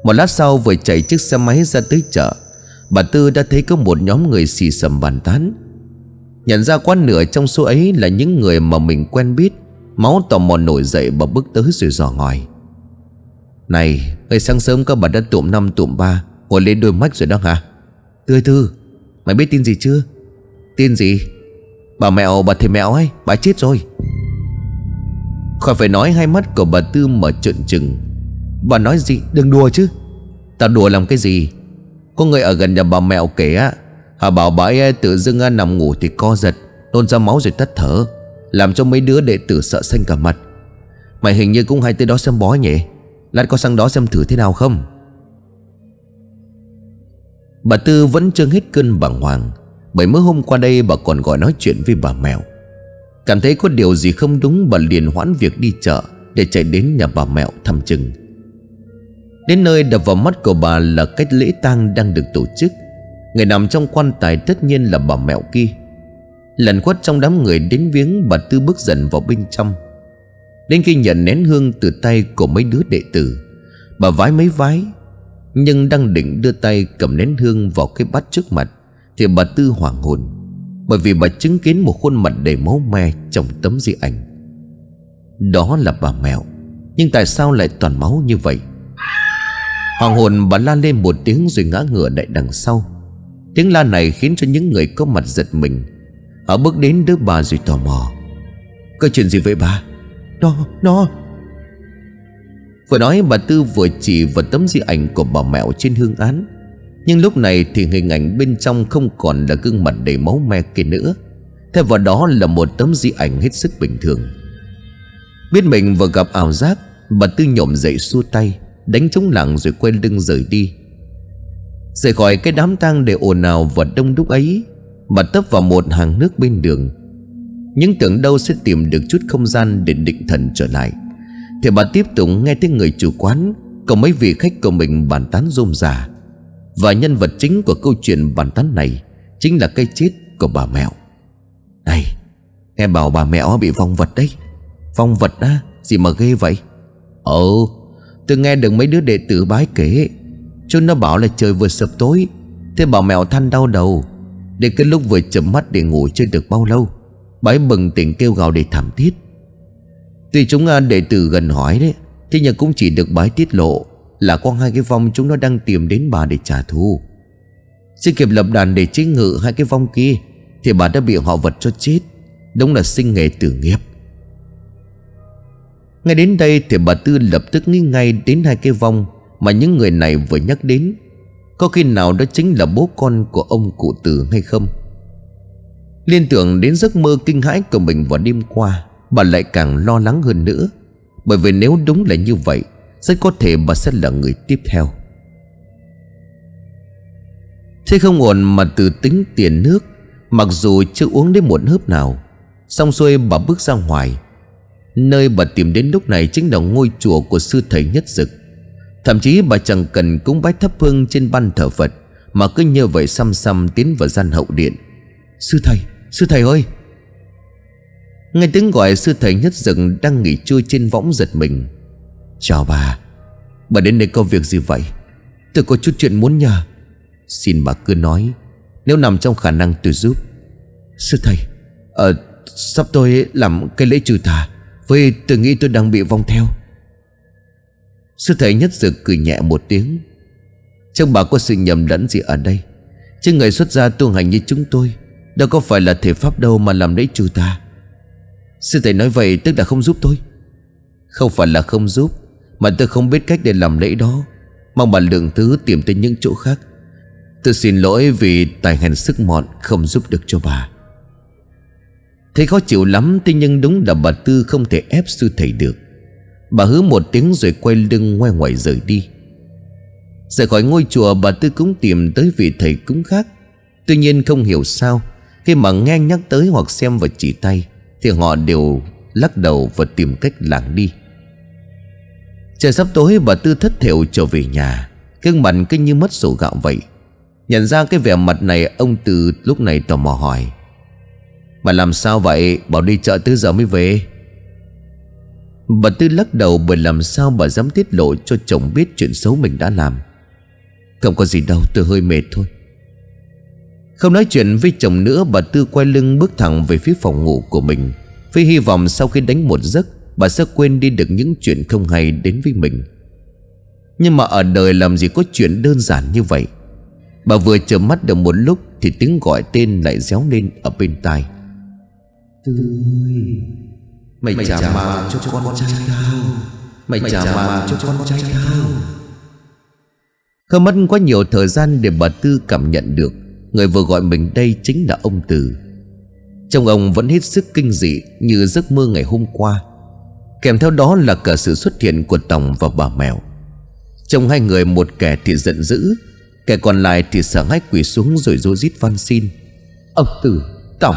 Một lát sau vừa chạy chiếc xe máy ra tới chợ, Bà Tư đã thấy có một nhóm người xì sầm bàn tán. Nhận ra quá nửa trong số ấy là những người mà mình quen biết, Máu tò mò nổi dậy và bước tới rồi dò ngòi. Này Ngày sáng sớm các bà đã tụm năm tụm ba, Ngồi lên đôi mắt rồi đó hả? Tươi thư Mày biết tin gì chưa? Tin gì? Bà mẹo bà thầy mẹo ấy, Bà chết rồi. Khỏi phải nói hai mắt của bà Tư mở trợn trừng. Bà nói gì? Đừng đùa chứ. Tao đùa làm cái gì? Có người ở gần nhà bà mẹo kể á Hà bảo bà ấy tự dưng nằm ngủ thì co giật, Nôn ra máu rồi tắt thở, Làm cho mấy đứa đệ tử sợ xanh cả mặt. Mày hình như cũng hay tới đó xem bói nhỉ? Lát có sang đó xem thử thế nào không? Bà Tư vẫn chưa hết cơn bàng hoàng, Bởi mới hôm qua đây bà còn gọi nói chuyện với bà mèo Cảm thấy có điều gì không đúng, Bà liền hoãn việc đi chợ Để chạy đến nhà bà mẹo thăm chừng. Đến nơi đập vào mắt của bà là cách lễ tang đang được tổ chức. Người nằm trong quan tài tất nhiên là bà mẹo kia. Lần quất trong đám người đến viếng, Bà Tư bước dần vào bên trong. Đến khi nhận nén hương từ tay của mấy đứa đệ tử, Bà vái mấy vái, Nhưng đang định đưa tay cầm nén hương vào cái bát trước mặt, Thì bà Tư hoảng hồn, Bởi vì bà chứng kiến một khuôn mặt đầy máu me trong tấm di ảnh. Đó là bà mẹo, Nhưng tại sao lại toàn máu như vậy? Hoàng hồn, bà la lên một tiếng rồi ngã ngửa lại đằng sau. Tiếng la này khiến cho những người có mặt giật mình. Họ bước đến đứa bà rồi tò mò. Có chuyện gì vậy bà? Nó, nó. Vừa nói bà Tư vừa chỉ vào tấm di ảnh của bà mẹo trên hương án. Nhưng lúc này thì hình ảnh bên trong không còn là gương mặt đầy máu me kia nữa. Thay vào đó là một tấm di ảnh hết sức bình thường. Biết mình vừa gặp ảo giác Bà Tư nhổm dậy xua tay Đánh trống lặng rồi quay lưng rời đi. Rời khỏi cái đám tang để ồn ào và đông đúc ấy, Mà tấp vào một hàng nước bên đường. Những tưởng đâu sẽ tìm được chút không gian để định thần trở lại. Thì bà tiếp tục nghe tiếng người chủ quán Cùng mấy vị khách của mình bàn tán rôm rà. Và nhân vật chính của câu chuyện bàn tán này Chính là cây chết của bà mẹo. Này, Em bảo bà mẹo bị vong vật đấy. Vong vật á, Gì mà ghê vậy? Ồ, Tôi nghe được mấy đứa đệ tử bái kể Chúng nó bảo là trời vừa sập tối. Thế bảo mèo than đau đầu. Để cái lúc vừa chấm mắt để ngủ chưa được bao lâu, Bà ấy bừng tỉnh kêu gào để thảm thiết. Tuy chúng à, đệ tử gần hỏi đấy, Thế nhưng cũng chỉ được bái tiết lộ Là có hai cái vong chúng nó đang tìm đến bà để trả thù. Chưa kịp lập đàn để chế ngự hai cái vong kia, Thì bà đã bị họ vật cho chết, Đúng là sinh nghề tử nghiệp. Ngay đến đây thì bà Tư lập tức nghĩ ngay đến hai cái vong mà những người này vừa nhắc đến, Có khi nào đó chính là bố con của ông cụ tử hay không? Liên tưởng đến giấc mơ kinh hãi của mình vào đêm qua, Bà lại càng lo lắng hơn nữa. Bởi vì nếu đúng là như vậy, Rất có thể bà sẽ là người tiếp theo. Thế không ổn mà từ tính tiền nước, Mặc dù chưa uống đến một hớp nào. Xong xuôi bà bước ra ngoài. Nơi bà tìm đến lúc này chính là ngôi chùa của sư thầy nhất dực. Thậm chí bà chẳng cần cúng bái thắp hương trên ban thờ Phật Mà cứ như vậy xăm xăm tiến vào gian hậu điện. Sư thầy, sư thầy ơi! Nghe tiếng gọi sư thầy nhất rừng đang nghỉ chui trên võng giật mình. Chào bà Bà đến đây có việc gì vậy? Tôi có chút chuyện muốn nhờ. Xin bà cứ nói Nếu nằm trong khả năng tôi giúp. Sư thầy Ờ Sắp tôi làm cái lễ trừ tà với tôi nghĩ tôi đang bị vong theo. Sư thầy nhất dực cười nhẹ một tiếng. Trong bà có sự nhầm lẫn gì ở đây? Chứ người xuất gia tu hành như chúng tôi, Đâu có phải là thể pháp đâu mà làm lễ trừ ta Sư thầy nói vậy tức là không giúp tôi. Không phải là không giúp, Mà tôi không biết cách để làm lễ đó. Mong bà lượng thứ tìm tới những chỗ khác. Tôi xin lỗi vì tài hành sức mọn Không giúp được cho bà. Thấy khó chịu lắm, Thế nhưng đúng là bà Tư không thể ép sư thầy được. Bà hứa một tiếng rồi quay lưng ngoài ngoài rời đi. Rời khỏi ngôi chùa, bà Tư cũng tìm tới vị thầy cúng khác. Tuy nhiên không hiểu sao, Khi mà nghe nhắc tới hoặc xem và chỉ tay, Thì họ đều lắc đầu và tìm cách lảng đi. Trời sắp tối, bà Tư thất thiểu trở về nhà. Cưng mặt cứ như mất sổ gạo vậy. Nhận ra cái vẻ mặt này, Ông Tư lúc này tò mò hỏi. Bà làm sao vậy? Bảo đi chợ tới giờ mới về. Bà Tư lắc đầu bởi làm sao bà dám tiết lộ cho chồng biết chuyện xấu mình đã làm. Không có gì đâu, tôi hơi mệt thôi. Không nói chuyện với chồng nữa, bà Tư quay lưng bước thẳng về phía phòng ngủ của mình. Với hy vọng sau khi đánh một giấc, Bà sẽ quên đi được những chuyện không hay đến với mình. Nhưng mà ở đời làm gì có chuyện đơn giản như vậy? Bà vừa chờ mắt được một lúc Thì tiếng gọi tên lại réo lên ở bên tai. Tư Mày, mày trả mạng cho con trai tao. Mày trả mạng cho con trai tao. Không mất quá nhiều thời gian để bà Tư cảm nhận được Người vừa gọi mình đây chính là ông Từ. Trông ông vẫn hết sức kinh dị như giấc mơ ngày hôm qua. Kèm theo đó là cả sự xuất hiện của Tòng và bà Mèo. Trong hai người một kẻ thì giận dữ Kẻ còn lại thì sợ hãi quỳ xuống rồi rô rít van xin. Ông Từ, Tòng,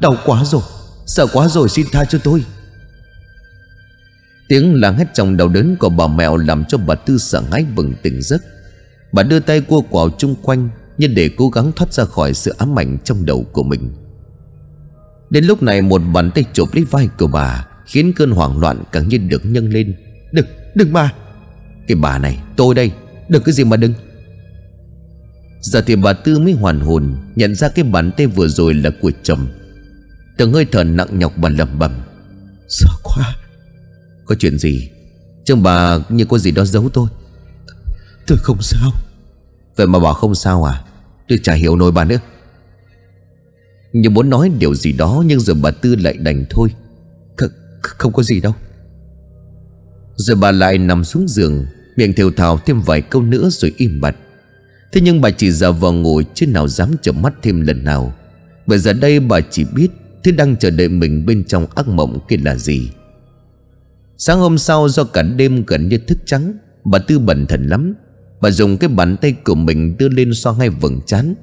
đau quá rồi. Sợ quá rồi xin tha cho tôi Tiếng la hét trong đầu đớn của bà mèo Làm cho bà Tư sợ hãi bừng tỉnh giấc. Bà đưa tay cua quào chung quanh Như để cố gắng thoát ra khỏi sự ám ảnh trong đầu của mình. Đến lúc này một bàn tay chụp lấy vai của bà Khiến cơn hoảng loạn càng như được nhân lên. Đừng, đừng mà! Cái bà này, tôi đây Đừng cái gì mà đừng! Giờ thì bà Tư mới hoàn hồn Nhận ra cái bàn tay vừa rồi là của chồng. Từng hơi thở nặng nhọc bà lầm bầm Sợ quá! Có chuyện gì? Trông bà như có gì đó giấu tôi. Tôi không sao. Vậy mà bà không sao à? Tôi chả hiểu nổi bà nữa. Như muốn nói điều gì đó Nhưng giờ bà Tư lại đành thôi. Kh Không có gì đâu. Rồi bà lại nằm xuống giường Miệng thều thào thêm vài câu nữa rồi im bặt. Thế nhưng bà chỉ giờ vờ ngồi Chứ nào dám chợp mắt thêm lần nào. Bởi giờ đây bà chỉ biết Thứ đang chờ đợi mình bên trong ác mộng kia là gì Sáng hôm sau do cả đêm gần như thức trắng, Bà Tư bẩn thần lắm. Bà dùng cái bàn tay của mình đưa lên xoa ngay vầng trán.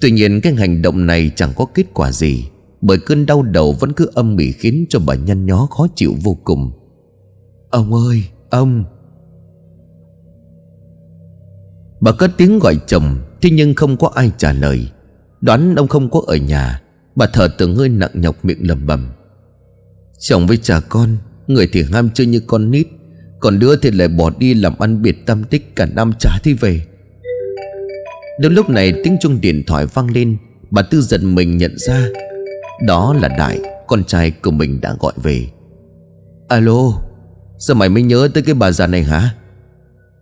Tuy nhiên cái hành động này chẳng có kết quả gì, Bởi cơn đau đầu vẫn cứ âm mỉ khiến cho bà nhăn nhó khó chịu vô cùng. Ông ơi, ông! Bà cất tiếng gọi chồng, Thế nhưng không có ai trả lời. Đoán ông không có ở nhà, Bà thở từng hơi nặng nhọc miệng lầm bầm. Chồng với cha con Người thì ham chơi như con nít Còn đứa thì lại bỏ đi làm ăn biệt tâm tích Cả năm trả thì về. Đến lúc này tiếng chuông điện thoại vang lên Bà Tư giận mình nhận ra Đó là Đại Con trai của mình đã gọi về. Alo Sao mày mới nhớ tới cái bà già này hả?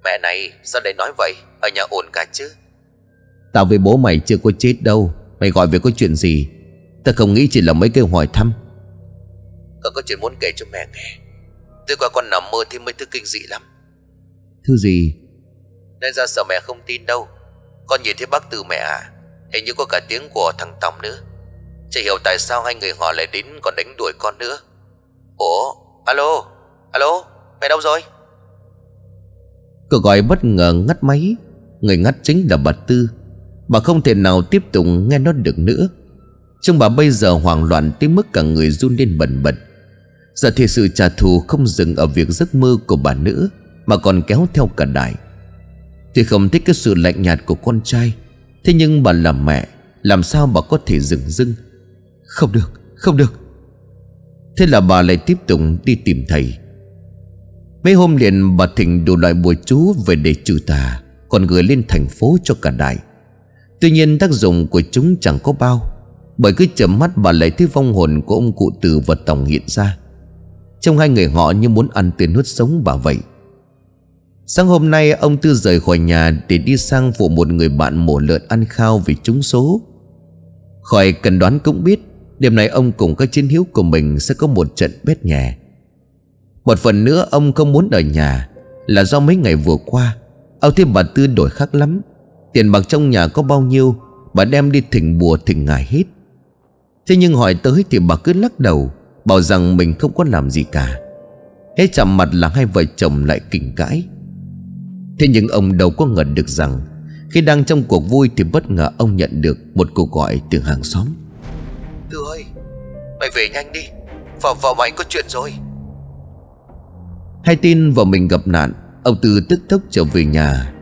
Mẹ này sao lại nói vậy? Ở nhà ổn cả chứ? Tao với bố mày chưa có chết đâu Mày gọi về có chuyện gì? Tao không nghĩ chỉ là mấy câu hỏi thăm Con có chuyện muốn kể cho mẹ nghe. Tôi qua con nằm mơ thì mấy thứ kinh dị lắm. Thứ gì? Nên ra sợ mẹ không tin đâu. Con nhìn thấy bác từ mẹ à Hình như có cả tiếng của thằng Tòng nữa. Chả hiểu tại sao hai người họ lại đến còn đánh đuổi con nữa. Ủa? Alo? Alo? Mẹ đâu rồi? Cuộc gọi bất ngờ ngắt máy. Người ngắt chính là bà Tư. Bà không thể nào tiếp tục nghe nó được nữa. Trông bà bây giờ hoảng loạn tới mức cả người run lên bần bật Giờ thì sự trả thù không dừng ở việc giấc mơ của bà nữa Mà còn kéo theo cả đại Tuy không thích cái sự lạnh nhạt của con trai Thế nhưng bà là mẹ Làm sao bà có thể dừng dưng? Không được, không được. Thế là bà lại tiếp tục đi tìm thầy. Mấy hôm liền bà thỉnh đủ loại bùa chú về để trừ tà Còn gửi lên thành phố cho cả đại Tuy nhiên tác dụng của chúng chẳng có bao Bởi cứ chấm mắt bà lại thấy vong hồn của ông cụ tử và tổng hiện ra. Trong hai người họ như muốn ăn tiền nuốt sống bà vậy. Sáng hôm nay, ông Tư rời khỏi nhà để đi sang phụ một người bạn mổ lợn ăn khao vì trúng số. Khỏi cần đoán cũng biết, Đêm nay ông cùng các chiến hữu của mình sẽ có một trận bét nhẹ Một phần nữa, ông không muốn ở nhà, Là do mấy ngày vừa qua Ông thấy bà Tư đổi khác lắm. Tiền bạc trong nhà có bao nhiêu, Bà đem đi thỉnh bùa thỉnh ngài hết. Thế nhưng hỏi tới thì bà cứ lắc đầu. Bảo rằng mình không có làm gì cả. Hết chạm mặt là hai vợ chồng lại kỉnh cãi. Thế nhưng ông đâu có ngờ được rằng Khi đang trong cuộc vui thì bất ngờ ông nhận được Một cuộc gọi từ hàng xóm. Tư ơi Mày về nhanh đi. Vợ vợ mày có chuyện rồi. Hay tin vợ mình gặp nạn Ông Tư tức tốc trở về nhà.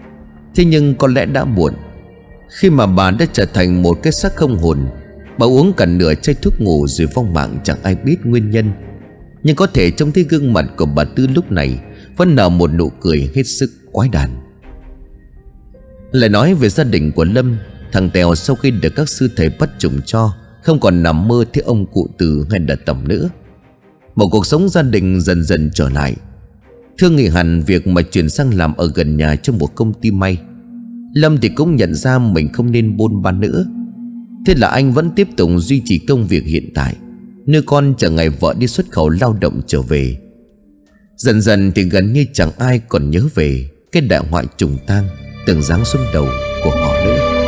Thế nhưng có lẽ đã muộn. Khi mà bà đã trở thành một cái xác không hồn Bà uống cả nửa chai thuốc ngủ rồi vong mạng, chẳng ai biết nguyên nhân. Nhưng có thể trông thấy gương mặt của bà Tư lúc này, Vẫn nở một nụ cười hết sức quái đản. Lại nói về gia đình của Lâm, Thằng Tèo sau khi được các sư thầy bắt trùng cho, Không còn nằm mơ thấy ông cụ từ hay là tầm nữa. Một cuộc sống gia đình dần dần trở lại. Thương nghỉ hẳn việc mà chuyển sang làm ở gần nhà trong một công ty may. Lâm thì cũng nhận ra mình không nên bôn ba nữa. Thế là anh vẫn tiếp tục duy trì công việc hiện tại Nơi con chờ ngày vợ đi xuất khẩu lao động trở về. Dần dần thì gần như chẳng ai còn nhớ về Cái đại hoại trùng tang, Từng dáng xuống đầu của họ nữa.